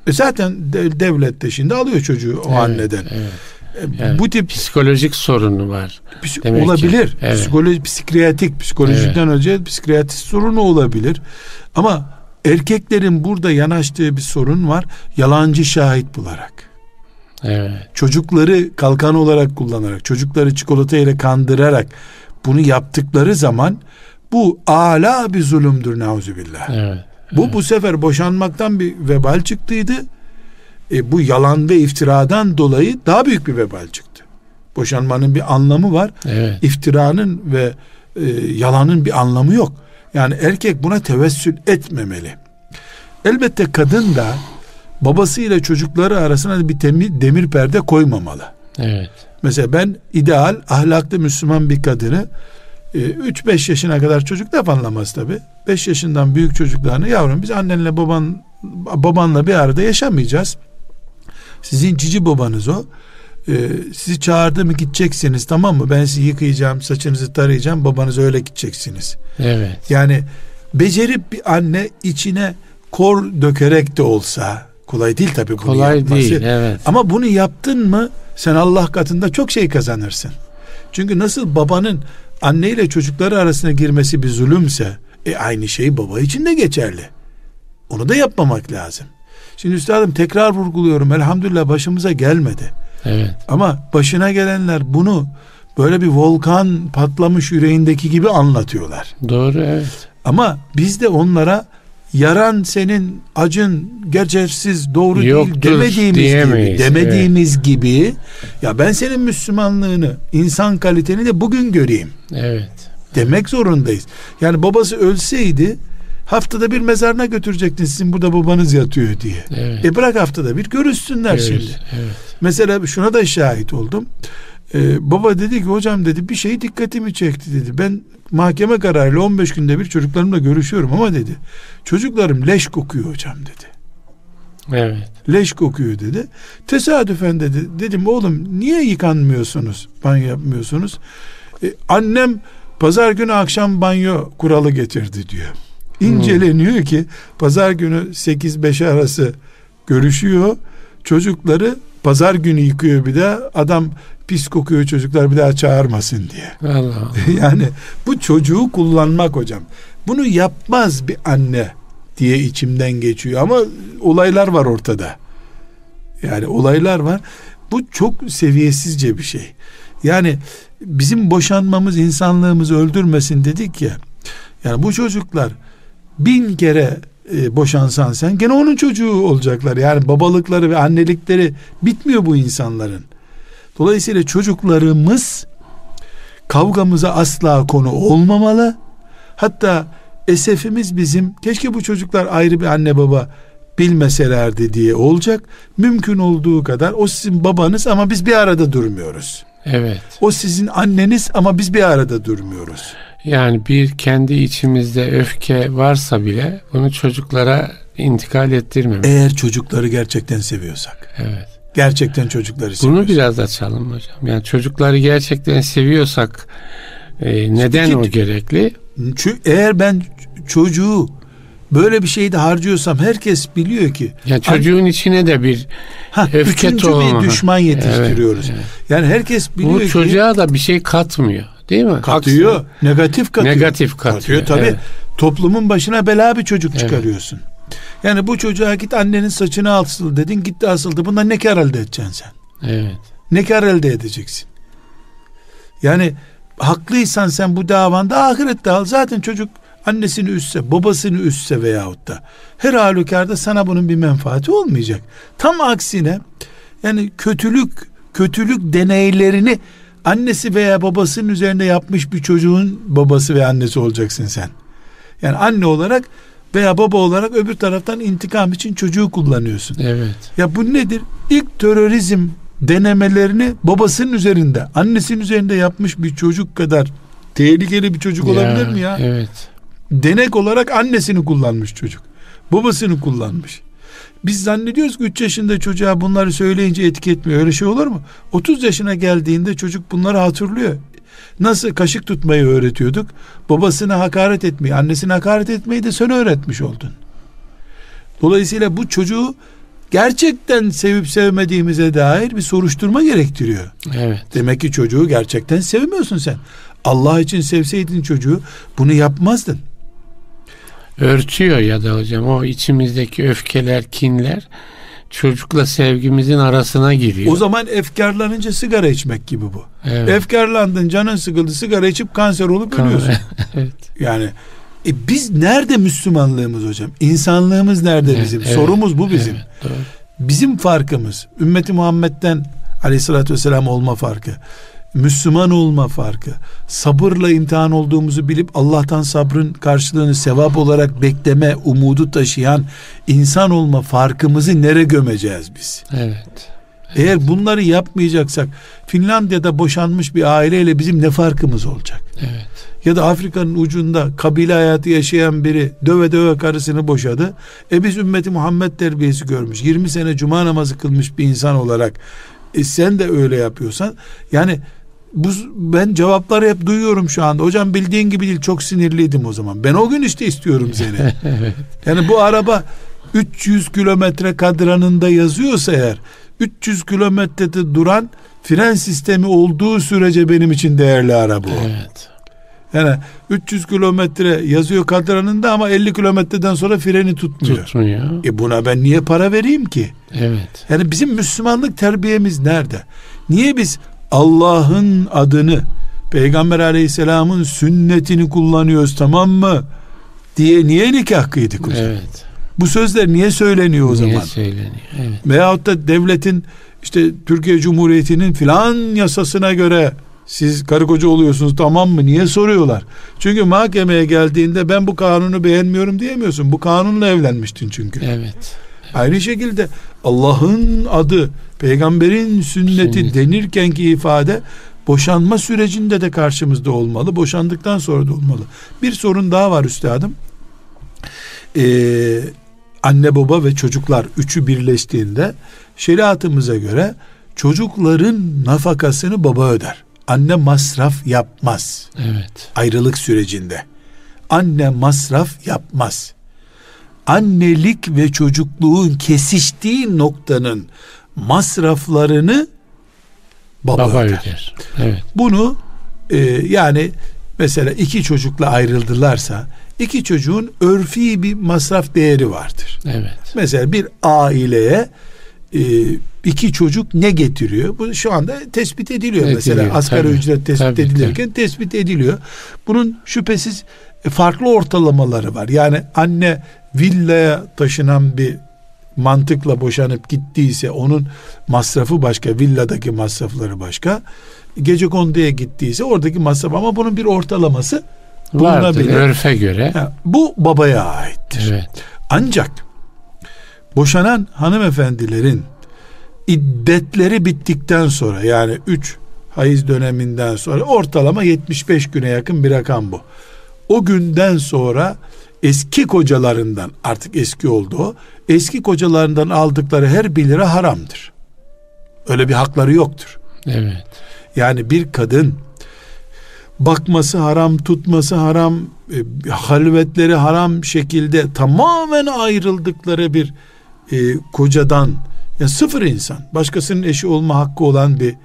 E zaten de, devlet de şimdi alıyor çocuğu o Evet, anneden. evet. E, Yani bu tip psikolojik sorunu var. Psik- Demek ki. olabilir. Evet. Psikoloji, psikiyatrik, psikolojikten önce psikiyatrik sorunu olabilir. Ama erkeklerin burada yanaştığı bir sorun var. Yalancı şahit bularak. Evet. Çocukları kalkan olarak kullanarak, çocukları çikolata ile kandırarak bunu yaptıkları zaman bu ala bir zulümdür nauzubillah. Evet. Bu bu sefer boşanmaktan bir vebal çıktıydı. E, bu yalan ve iftiradan dolayı daha büyük bir vebal çıktı. Boşanmanın bir anlamı var. Evet. İftiranın ve e, yalanın bir anlamı yok. Yani erkek buna tevessül etmemeli. Elbette kadın da babasıyla çocukları arasına bir demir, demir perde koymamalı. Evet. Mesela ben ideal ahlaklı Müslüman bir kadını 3-5 yaşına kadar çocuk laf anlamaz tabi. 5 yaşından büyük çocuklarını yavrum biz annenle baban babanla bir arada yaşamayacağız. Sizin cici babanız o. Ee, sizi çağırdı mı gideceksiniz tamam mı? Ben sizi yıkayacağım, saçınızı tarayacağım, babanız öyle gideceksiniz. Evet. Yani becerip bir anne içine kor dökerek de olsa kolay değil tabii bunu Kolay yapması. değil. Evet. Ama bunu yaptın mı sen Allah katında çok şey kazanırsın. Çünkü nasıl babanın anneyle çocukları arasına girmesi bir zulümse e aynı şey baba için de geçerli. Onu da yapmamak lazım. Şimdi üstadım tekrar vurguluyorum elhamdülillah başımıza gelmedi. Evet. Ama başına gelenler bunu böyle bir volkan patlamış yüreğindeki gibi anlatıyorlar. Doğru evet. Ama biz de onlara yaran senin acın gerçeksiz doğru Yoktur değil demediğimiz diyemeyiz, gibi demediğimiz gibi ya ben senin Müslümanlığını insan kaliteni de bugün göreyim Evet. demek zorundayız. Yani babası ölseydi haftada bir mezarına götürecektin sizin burada babanız yatıyor diye. Evet. E bırak haftada bir görüşsünler Evet, şimdi. Evet. Mesela şuna da şahit oldum. Ee, baba dedi ki hocam dedi bir şey dikkatimi çekti dedi. Ben mahkeme kararıyla 15 günde bir çocuklarımla görüşüyorum ama dedi. Çocuklarım leş kokuyor hocam dedi. Evet. Leş kokuyor dedi. Tesadüfen dedi. Dedim oğlum niye yıkanmıyorsunuz? Banyo yapmıyorsunuz? E, annem pazar günü akşam banyo kuralı getirdi diyor. İnceleniyor ki pazar günü 8-5 arası görüşüyor. Çocukları pazar günü yıkıyor bir de adam pis kokuyor çocuklar bir daha çağırmasın diye. Allah Allah. [laughs] yani bu çocuğu kullanmak hocam. Bunu yapmaz bir anne diye içimden geçiyor ama olaylar var ortada. Yani olaylar var. Bu çok seviyesizce bir şey. Yani bizim boşanmamız insanlığımızı öldürmesin dedik ya. Yani bu çocuklar bin kere e, boşansan sen gene onun çocuğu olacaklar. Yani babalıkları ve annelikleri bitmiyor bu insanların. Dolayısıyla çocuklarımız kavgamıza asla konu olmamalı. Hatta esefimiz bizim keşke bu çocuklar ayrı bir anne baba bilmeselerdi diye olacak. Mümkün olduğu kadar o sizin babanız ama biz bir arada durmuyoruz. Evet. O sizin anneniz ama biz bir arada durmuyoruz. Yani bir kendi içimizde öfke varsa bile bunu çocuklara intikal ettirmemek. Eğer çocukları gerçekten seviyorsak. Evet. Gerçekten çocukları Bunu seviyorsak. biraz açalım hocam. Yani çocukları gerçekten seviyorsak e, neden Çünkü- o gerekli? Çünkü eğer ben çocuğu böyle bir şeyde harcıyorsam herkes biliyor ki Ya çocuğun içine de bir ha, öfke tohumu. bir düşman yetiştiriyoruz. Evet, Yani herkes biliyor bu ki çocuğa da bir şey katmıyor. Değil mi? katıyor. Aksine Negatif katıyor. Negatif katıyor. tabii. evet. Toplumun başına bela bir çocuk Evet. çıkarıyorsun. Yani bu çocuğa git annenin saçını asıl dedin gitti asıldı. Bundan ne kar elde edeceksin sen? Evet. Ne kar elde edeceksin? Yani haklıysan sen bu davanda ahirette al. Zaten çocuk annesini üstse, babasını üstse veyahut da her halükarda sana bunun bir menfaati olmayacak. Tam aksine yani kötülük kötülük deneylerini annesi veya babasının üzerinde yapmış bir çocuğun babası ve annesi olacaksın sen. Yani anne olarak veya baba olarak öbür taraftan intikam için çocuğu kullanıyorsun. Evet. Ya bu nedir? İlk terörizm denemelerini babasının üzerinde, annesinin üzerinde yapmış bir çocuk kadar tehlikeli bir çocuk olabilir mi ya? Evet. Denek olarak annesini kullanmış çocuk. Babasını kullanmış. Biz zannediyoruz ki 3 yaşında çocuğa bunları söyleyince etiketmiyor. Öyle şey olur mu? 30 yaşına geldiğinde çocuk bunları hatırlıyor. Nasıl kaşık tutmayı öğretiyorduk? Babasına hakaret etmeyi, annesine hakaret etmeyi de sen öğretmiş oldun. Dolayısıyla bu çocuğu gerçekten sevip sevmediğimize dair bir soruşturma gerektiriyor. Evet. Demek ki çocuğu gerçekten sevmiyorsun sen. Allah için sevseydin çocuğu bunu yapmazdın. Örtüyor ya da hocam o içimizdeki öfkeler, kinler çocukla sevgimizin arasına giriyor. O zaman efkarlanınca sigara içmek gibi bu. evet. Efkarlandın, canın sıkıldı, sigara içip kanser olup ölüyorsun. [laughs] evet. Yani e biz nerede Müslümanlığımız hocam? İnsanlığımız nerede Evet, bizim? evet, Sorumuz bu bizim. Evet, doğru. Bizim farkımız ümmeti Muhammed'den aleyhissalatü vesselam olma farkı. Müslüman olma farkı. Sabırla imtihan olduğumuzu bilip Allah'tan sabrın karşılığını sevap olarak bekleme umudu taşıyan insan olma farkımızı nere gömeceğiz biz? Evet. Eğer bunları yapmayacaksak Finlandiya'da boşanmış bir aileyle bizim ne farkımız olacak? Evet. Ya da Afrika'nın ucunda kabile hayatı yaşayan biri döve döve karısını boşadı. E biz ümmeti Muhammed terbiyesi görmüş. 20 sene cuma namazı kılmış bir insan olarak e sen de öyle yapıyorsan yani bu ben cevapları hep duyuyorum şu anda. Hocam bildiğin gibi değil çok sinirliydim o zaman. Ben o gün işte istiyorum seni. [laughs] Yani bu araba 300 kilometre kadranında yazıyorsa eğer 300 kilometrede duran fren sistemi olduğu sürece benim için değerli araba o. Evet. Yani 300 kilometre yazıyor kadranında ama 50 kilometreden sonra freni tutmuyor. Tutmuyor. E buna ben niye para vereyim ki? Evet. Yani bizim Müslümanlık terbiyemiz nerede? Niye biz Allah'ın adını Peygamber aleyhisselamın sünnetini kullanıyoruz tamam mı? Diye niye nikah kıydık hocam? Evet. Bu sözler niye söyleniyor o niye zaman? söyleniyor? Evet. Veyahut da devletin işte Türkiye Cumhuriyeti'nin filan yasasına göre siz karı koca oluyorsunuz tamam mı? Niye soruyorlar? Çünkü mahkemeye geldiğinde ben bu kanunu beğenmiyorum diyemiyorsun. Bu kanunla evlenmiştin çünkü. Evet. Aynı şekilde Allah'ın adı, peygamberin sünneti Sünnet. denirkenki ifade boşanma sürecinde de karşımızda olmalı. Boşandıktan sonra da olmalı. Bir sorun daha var üstadım. Ee, anne baba ve çocuklar üçü birleştiğinde şeriatımıza göre çocukların nafakasını baba öder. Anne masraf yapmaz Evet. ayrılık sürecinde. Anne masraf yapmaz. Annelik ve çocukluğun kesiştiği noktanın masraflarını baba, Baba öder. öder. Evet. Bunu e, yani mesela iki çocukla ayrıldılarsa iki çocuğun örfi bir masraf değeri vardır. Evet. Mesela bir aileye e, iki çocuk ne getiriyor? Bu şu anda tespit ediliyor. Ediliyor, Mesela asgari tabii. ücret tespit Tabii, edilirken tespit ediliyor. Bunun şüphesiz farklı ortalamaları var. Yani anne villaya taşınan bir mantıkla boşanıp gittiyse onun masrafı başka, villadaki masrafları başka. Gece konduya gittiyse oradaki masraf ama bunun bir ortalaması Vardır. Örfe göre. Ha, bu babaya aittir. Evet. Ancak boşanan hanımefendilerin iddetleri bittikten sonra yani 3 hayız döneminden sonra ortalama 75 güne yakın bir rakam bu. O günden sonra eski kocalarından artık eski oldu o. Eski kocalarından aldıkları her 1 lira haramdır. Öyle bir hakları yoktur. Evet. Yani bir kadın bakması haram, tutması haram, e, halvetleri haram şekilde tamamen ayrıldıkları bir e, kocadan ya sıfır insan, başkasının eşi olma hakkı olan bir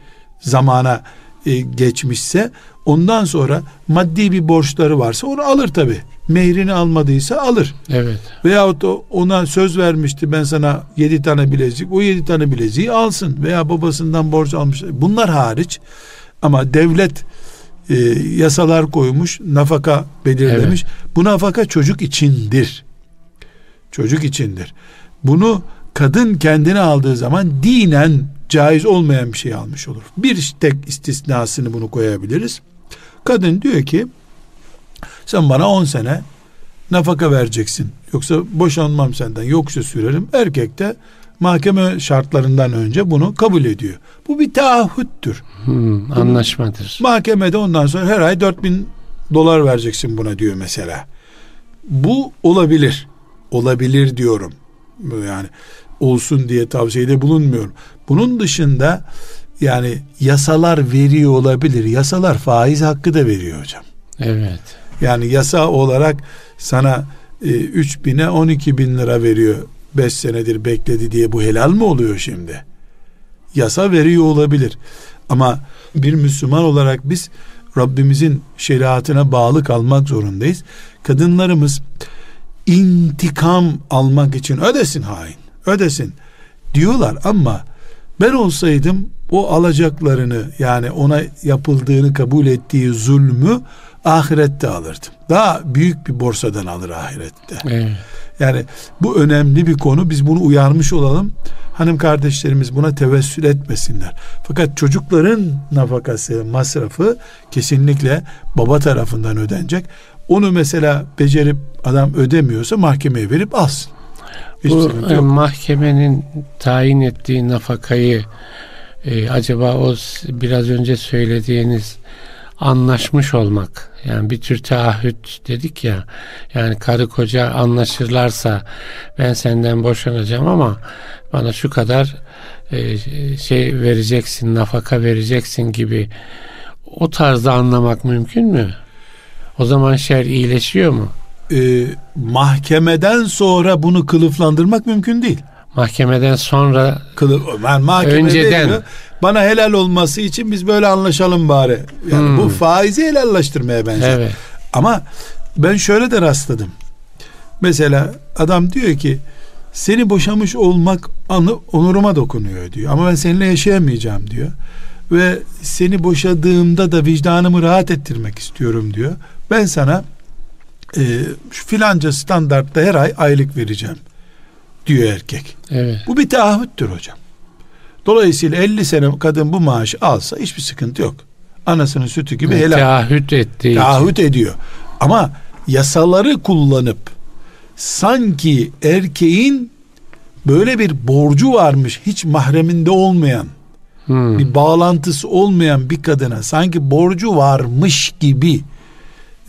zamana e, geçmişse ondan sonra maddi bir borçları varsa onu alır tabi. Mehrini almadıysa alır. Evet. Veyahut ona söz vermişti ben sana yedi tane bilezik o yedi tane bileziği alsın veya babasından borç almış. Bunlar hariç ama devlet e, yasalar koymuş nafaka belirlemiş. Bu nafaka çocuk içindir. Çocuk içindir. Bunu kadın kendine aldığı zaman dinen caiz olmayan bir şey almış olur. Bir tek istisnasını bunu koyabiliriz. Kadın diyor ki sen bana 10 sene nafaka vereceksin. Yoksa boşanmam senden. Yoksa sürerim. Erkek de mahkeme şartlarından önce bunu kabul ediyor. Bu bir taahhüttür. Hmm, anlaşmadır. Mahkemede ondan sonra her ay 4000 dolar vereceksin buna diyor mesela. Bu olabilir. Olabilir diyorum. Yani olsun diye tavsiyede bulunmuyorum. Bunun dışında yani yasalar veriyor olabilir. Yasalar faiz hakkı da veriyor hocam. Evet. Yani yasa olarak sana e, 3 bine 12 bin lira veriyor. 5 senedir bekledi diye bu helal mi oluyor şimdi? Yasa veriyor olabilir. Ama bir Müslüman olarak biz Rabbimizin şeriatına bağlı kalmak zorundayız. Kadınlarımız intikam almak için ödesin hain, ödesin diyorlar ama ben olsaydım o alacaklarını yani ona yapıldığını kabul ettiği zulmü ahirette alırdım. Daha büyük bir borsadan alır ahirette. Evet. Yani bu önemli bir konu. Biz bunu uyarmış olalım. Hanım kardeşlerimiz buna tevessül etmesinler. Fakat çocukların nafakası, masrafı kesinlikle baba tarafından ödenecek. Onu mesela becerip adam ödemiyorsa mahkemeye verip alsın. Hiçbir Bu e, mahkemenin tayin ettiği nafakayı e, acaba o biraz önce söylediğiniz anlaşmış olmak yani bir tür taahhüt dedik ya yani karı koca anlaşırlarsa ben senden boşanacağım ama bana şu kadar e, şey vereceksin nafaka vereceksin gibi o tarzda anlamak mümkün mü? O zaman şer iyileşiyor mu? Ee, mahkemeden sonra bunu kılıflandırmak mümkün değil. Mahkemeden sonra kılı, yani mahkeme önceden veriyor, bana helal olması için biz böyle anlaşalım bari. Yani hmm. bu faizi helallaştırmaya benzer. Evet. Ama ben şöyle de rastladım. Mesela adam diyor ki seni boşamış olmak onuruma dokunuyor diyor. Ama ben seninle yaşayamayacağım diyor. Ve seni boşadığımda da vicdanımı rahat ettirmek istiyorum diyor. Ben sana e, filanca standartta her ay aylık vereceğim diyor erkek. Evet. Bu bir taahhüttür hocam. Dolayısıyla 50 sene kadın bu maaşı alsa hiçbir sıkıntı yok. Anasının sütü gibi helal. Taahhüt ettiği Taahhüt ediyor. Ama yasaları kullanıp sanki erkeğin böyle bir borcu varmış hiç mahreminde olmayan hmm. bir bağlantısı olmayan bir kadına sanki borcu varmış gibi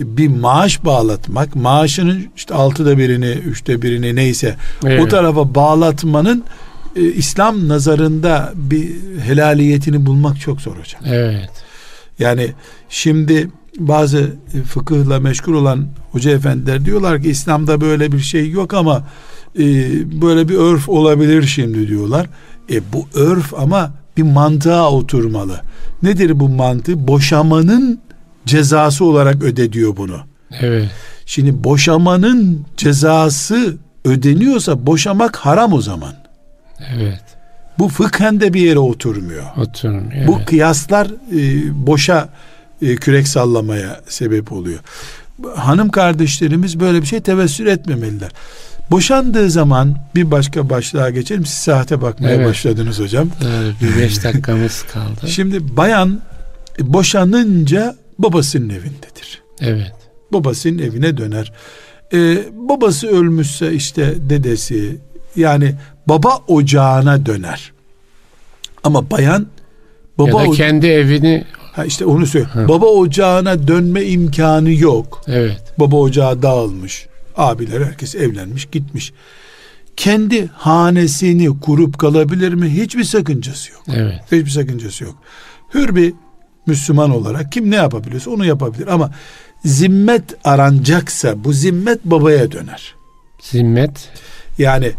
bir maaş bağlatmak maaşının işte altıda birini üçte birini neyse evet. o tarafa bağlatmanın e, İslam nazarında bir helaliyetini bulmak çok zor hocam. Evet. Yani şimdi bazı fıkıhla meşgul olan hoca efendiler diyorlar ki İslam'da böyle bir şey yok ama e, böyle bir örf olabilir şimdi diyorlar. E bu örf ama bir mantığa oturmalı. Nedir bu mantığı? Boşamanın cezası olarak öde diyor bunu. Evet. Şimdi boşamanın cezası ödeniyorsa boşamak haram o zaman. Evet. Bu fıkhen de bir yere oturmuyor. Oturmuyor. Evet. Bu kıyaslar e, boşa e, kürek sallamaya sebep oluyor. Hanım kardeşlerimiz böyle bir şey tevessül etmemeliler. Boşandığı zaman bir başka başlığa geçelim. Siz saate bakmaya evet. başladınız hocam. Evet, bir beş dakikamız kaldı. Şimdi bayan boşanınca babasının evindedir. Evet. Babasının evine döner. Ee, babası ölmüşse işte dedesi yani baba ocağına döner. Ama bayan baba ya da kendi evini ha işte onu söyle. Baba ocağına dönme imkanı yok. Evet. Baba ocağı dağılmış. Abiler herkes evlenmiş, gitmiş. Kendi hanesini kurup kalabilir mi? Hiçbir sakıncası yok. Evet. Hiçbir sakıncası yok. Hür bir Müslüman olarak kim ne yapabiliyorsa onu yapabilir ama zimmet aranacaksa bu zimmet babaya döner. Zimmet yani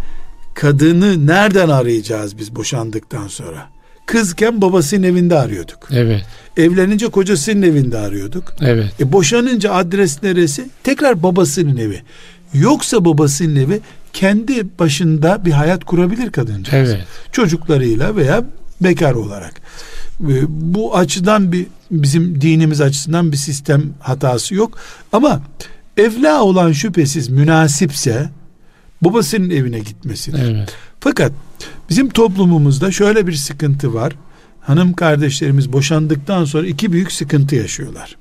kadını nereden arayacağız biz boşandıktan sonra? Kızken babasının evinde arıyorduk. Evet. Evlenince kocasının evinde arıyorduk. Evet. E boşanınca adres neresi? Tekrar babasının evi. Yoksa babasının evi kendi başında bir hayat kurabilir kadıncağız. Evet. Çocuklarıyla veya bekar olarak. E, bu açıdan bir bizim dinimiz açısından bir sistem hatası yok. Ama evla olan şüphesiz münasipse babasının evine gitmesidir. Evet. Fakat bizim toplumumuzda şöyle bir sıkıntı var. Hanım kardeşlerimiz boşandıktan sonra iki büyük sıkıntı yaşıyorlar.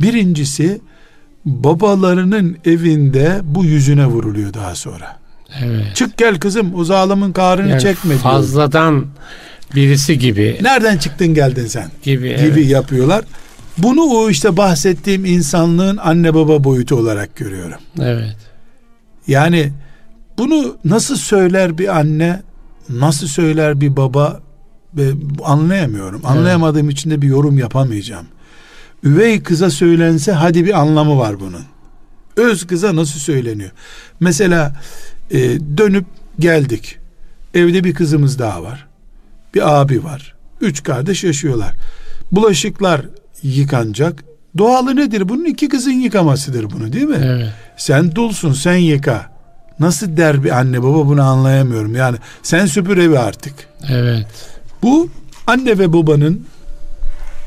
Birincisi babalarının evinde bu yüzüne vuruluyor daha sonra. Evet. Çık gel kızım o zalimin karını yani çekme diyor. Birisi gibi. Nereden çıktın geldin sen? Gibi. Gibi evet. yapıyorlar. Bunu o işte bahsettiğim insanlığın anne baba boyutu olarak görüyorum. Evet. Yani bunu nasıl söyler bir anne, nasıl söyler bir baba anlayamıyorum. Evet. Anlayamadığım için de bir yorum yapamayacağım. Üvey kıza söylense hadi bir anlamı var bunun. Öz kıza nasıl söyleniyor? Mesela e, dönüp geldik. Evde bir kızımız daha var. Bir abi var. Üç kardeş yaşıyorlar. Bulaşıklar yıkanacak. Doğalı nedir? Bunun iki kızın yıkamasıdır bunu değil mi? Evet. Sen dulsun sen yıka. Nasıl der bir anne baba bunu anlayamıyorum. Yani sen süpür evi artık. Evet. Bu anne ve babanın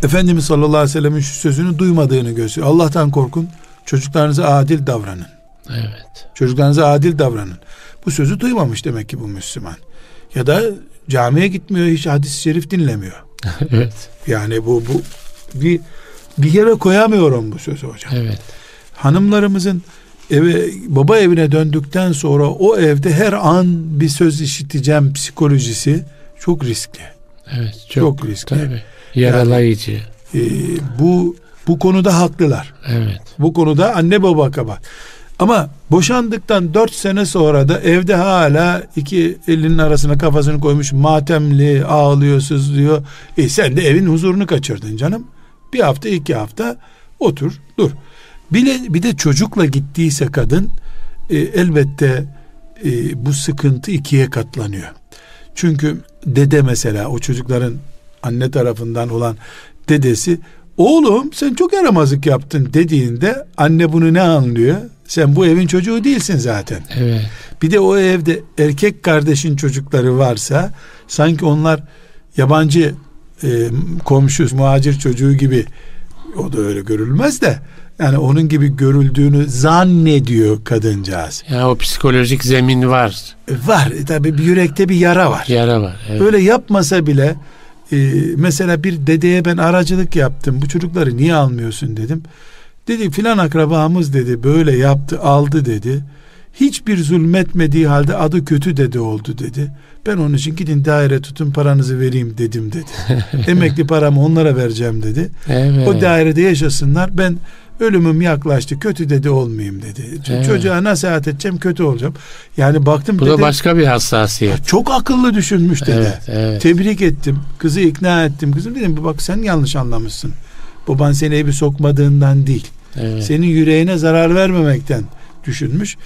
Efendimiz sallallahu aleyhi ve sellemin şu sözünü duymadığını gösteriyor. Allah'tan korkun. Çocuklarınıza adil davranın. Evet. Çocuklarınıza adil davranın. Bu sözü duymamış demek ki bu Müslüman. Ya da camiye gitmiyor hiç hadis-i şerif dinlemiyor. [laughs] evet. Yani bu bu bir bir yere koyamıyorum bu sözü hocam. Evet. Hanımlarımızın eve baba evine döndükten sonra o evde her an bir söz işiteceğim psikolojisi çok riskli. Evet, çok, çok riskli. Tabii. Yaralayıcı. Yani, e, bu bu konuda haklılar. Evet. Bu konuda anne baba kaba. Ama boşandıktan dört sene sonra da evde hala iki elinin arasına kafasını koymuş matemli ağlıyor sızlıyor. E sen de evin huzurunu kaçırdın canım. Bir hafta iki hafta otur dur. Bir de, bir de çocukla gittiyse kadın e, elbette e, bu sıkıntı ikiye katlanıyor. Çünkü dede mesela o çocukların anne tarafından olan dedesi oğlum sen çok yaramazlık yaptın dediğinde anne bunu ne anlıyor? Sen bu evin çocuğu değilsin zaten. Evet. Bir de o evde erkek kardeşin çocukları varsa sanki onlar yabancı e, komşu muhacir çocuğu gibi o da öyle görülmez de yani onun gibi görüldüğünü zannediyor kadıncağız. Ya o psikolojik zemin var. E, var. E, tabii bir yürekte bir yara var. Yara var. Evet. Öyle yapmasa bile e, mesela bir dedeye ben aracılık yaptım. Bu çocukları niye almıyorsun dedim. Dedi filan akrabamız dedi böyle yaptı aldı dedi. Hiçbir zulmetmediği halde adı kötü dede oldu dedi. Ben onun için gidin daire tutun paranızı vereyim dedim dedi. [laughs] Emekli paramı onlara vereceğim dedi. Evet. O dairede yaşasınlar. Ben ölümüm yaklaştı kötü dede olmayayım dedi. Evet. Çocuğa nasihat edeceğim kötü olacağım. Yani baktım Bu dede, da başka bir hassasiyet. Çok akıllı düşünmüş dede. Evet, evet. Tebrik ettim. Kızı ikna ettim. Kızım dedim bak sen yanlış anlamışsın. Baban seni evi sokmadığından değil. Evet. Senin yüreğine zarar vermemekten düşünmüş.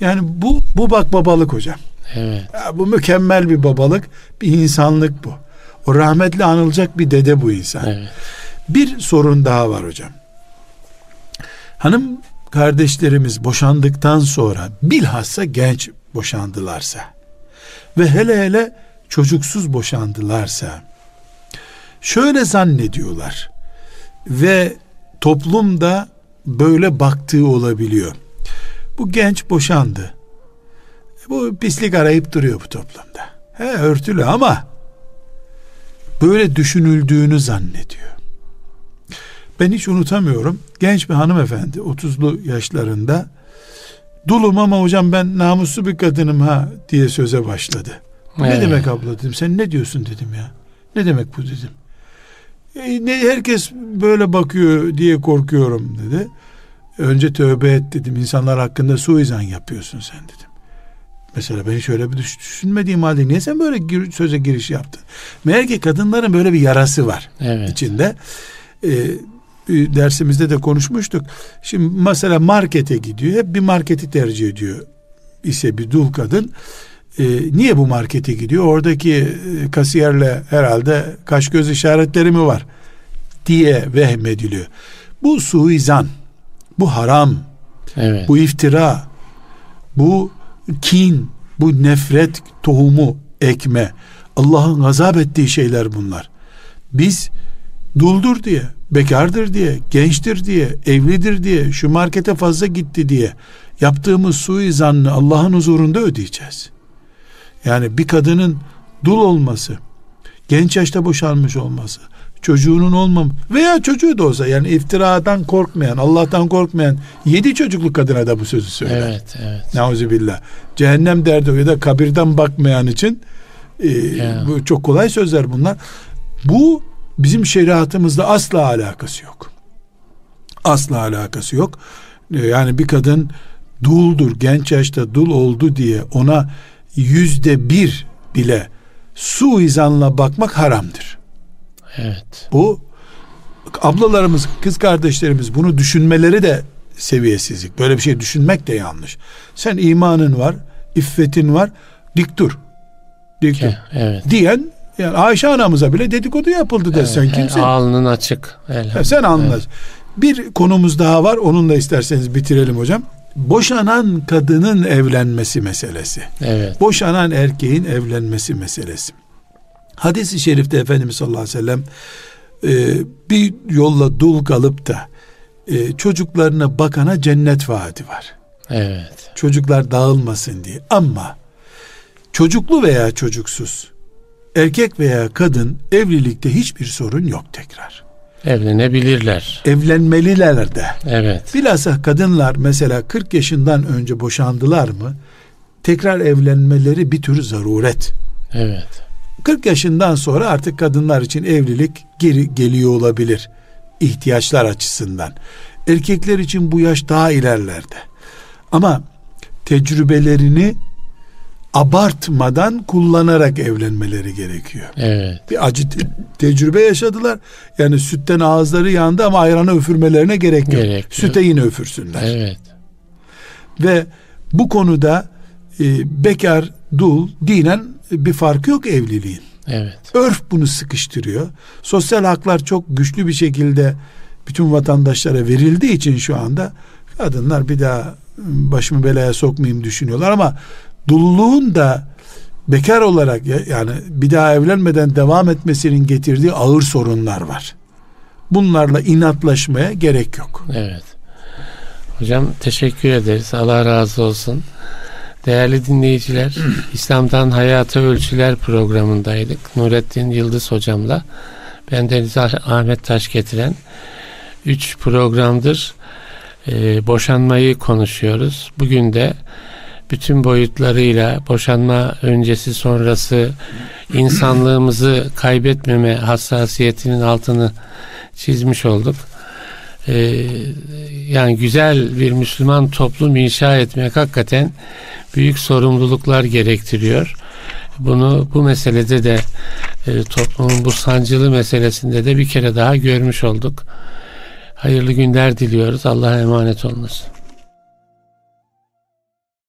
Yani bu bu bak babalık hocam. Evet. Ya bu mükemmel bir babalık, bir insanlık bu. O rahmetli anılacak bir dede bu insan. Evet. Bir sorun daha var hocam. Hanım kardeşlerimiz boşandıktan sonra bilhassa genç boşandılarsa ve hele hele çocuksuz boşandılarsa şöyle zannediyorlar ve toplumda böyle baktığı olabiliyor. Bu genç boşandı. Bu pislik arayıp duruyor bu toplumda. He örtülü ama böyle düşünüldüğünü zannediyor. Ben hiç unutamıyorum. Genç bir hanımefendi 30'lu yaşlarında dulum ama hocam ben namuslu bir kadınım ha diye söze başladı. Evet. Ne demek abla dedim. Sen ne diyorsun dedim ya. Ne demek bu dedim. E, ne herkes böyle bakıyor diye korkuyorum dedi. Önce tövbe et dedim. İnsanlar hakkında suizan yapıyorsun sen dedim. Mesela ben hiç öyle bir düşünmediğim halde niye sen böyle söze giriş yaptın? Meğer ki kadınların böyle bir yarası var evet. içinde. Ee, dersimizde de konuşmuştuk. Şimdi mesela markete gidiyor. Hep bir marketi tercih ediyor. ise bir dul kadın. Ee, niye bu markete gidiyor? Oradaki e, kasiyerle herhalde kaş göz işaretleri mi var? Diye vehmediliyor. Bu suizan. Bu haram. Evet. Bu iftira. Bu kin, bu nefret tohumu ekme. Allah'ın gazap ettiği şeyler bunlar. Biz duldur diye, bekardır diye, gençtir diye, evlidir diye, şu markete fazla gitti diye yaptığımız suizanını Allah'ın huzurunda ödeyeceğiz. Yani bir kadının dul olması, genç yaşta boşanmış olması, çocuğunun olmam veya çocuğu da olsa yani iftiradan korkmayan, Allah'tan korkmayan yedi çocuklu kadına da bu sözü söyler. Evet, evet. Nauzubillah. Cehennem derdi ya da kabirden bakmayan için e, yeah. bu çok kolay sözler bunlar. Bu bizim şeriatımızda asla alakası yok. Asla alakası yok. E, yani bir kadın duldur, genç yaşta dul oldu diye ona yüzde bir bile suizanla bakmak haramdır. Evet. Bu ablalarımız, kız kardeşlerimiz bunu düşünmeleri de seviyesizlik. Böyle bir şey düşünmek de yanlış. Sen imanın var, iffetin var, dik dur. Dik dur. Evet. Diyen yani Ayşe anamıza bile dedikodu yapıldı evet, desen kimse. Alnın açık. Ya sen anla. Evet. Bir konumuz daha var. Onunla isterseniz bitirelim hocam. Boşanan kadının evlenmesi meselesi. Evet. Boşanan erkeğin evlenmesi meselesi. Hadis-i şerifte Efendimiz sallallahu aleyhi ve sellem e, bir yolla dul kalıp da e, çocuklarına bakana cennet vaadi var. Evet. Çocuklar dağılmasın diye. Ama çocuklu veya çocuksuz erkek veya kadın evlilikte hiçbir sorun yok tekrar. Evlenebilirler. Evlenmeliler de. Evet. Bilhassa kadınlar mesela 40 yaşından önce boşandılar mı tekrar evlenmeleri bir tür zaruret. Evet. 40 yaşından sonra artık kadınlar için evlilik geri geliyor olabilir ihtiyaçlar açısından. Erkekler için bu yaş daha ilerlerde. Ama tecrübelerini abartmadan kullanarak evlenmeleri gerekiyor. Evet. Bir acı te- tecrübe yaşadılar. Yani sütten ağızları yandı ama ayranı üfürmelerine gerek yok. Gerek Süte yine üfürsünler. Evet. Ve bu konuda e, bekar, dul, dinen bir farkı yok evliliğin. Evet. Örf bunu sıkıştırıyor. Sosyal haklar çok güçlü bir şekilde bütün vatandaşlara verildiği için şu anda kadınlar bir daha başımı belaya sokmayayım düşünüyorlar ama dulluğun da bekar olarak yani bir daha evlenmeden devam etmesinin getirdiği ağır sorunlar var. Bunlarla inatlaşmaya gerek yok. Evet. Hocam teşekkür ederiz. Allah razı olsun. Değerli dinleyiciler, [clears throat] İslam'dan Hayata Ölçüler programındaydık. Nurettin Yıldız hocamla. Ben Deniz Ahmet Taş getiren 3 programdır e, boşanmayı konuşuyoruz. Bugün de bütün boyutlarıyla boşanma öncesi sonrası insanlığımızı kaybetmeme hassasiyetinin altını çizmiş olduk. Ee, yani güzel bir Müslüman toplum inşa etmek hakikaten büyük sorumluluklar gerektiriyor. Bunu bu meselede de e, toplumun bu sancılı meselesinde de bir kere daha görmüş olduk. Hayırlı günler diliyoruz. Allah'a emanet olunuz.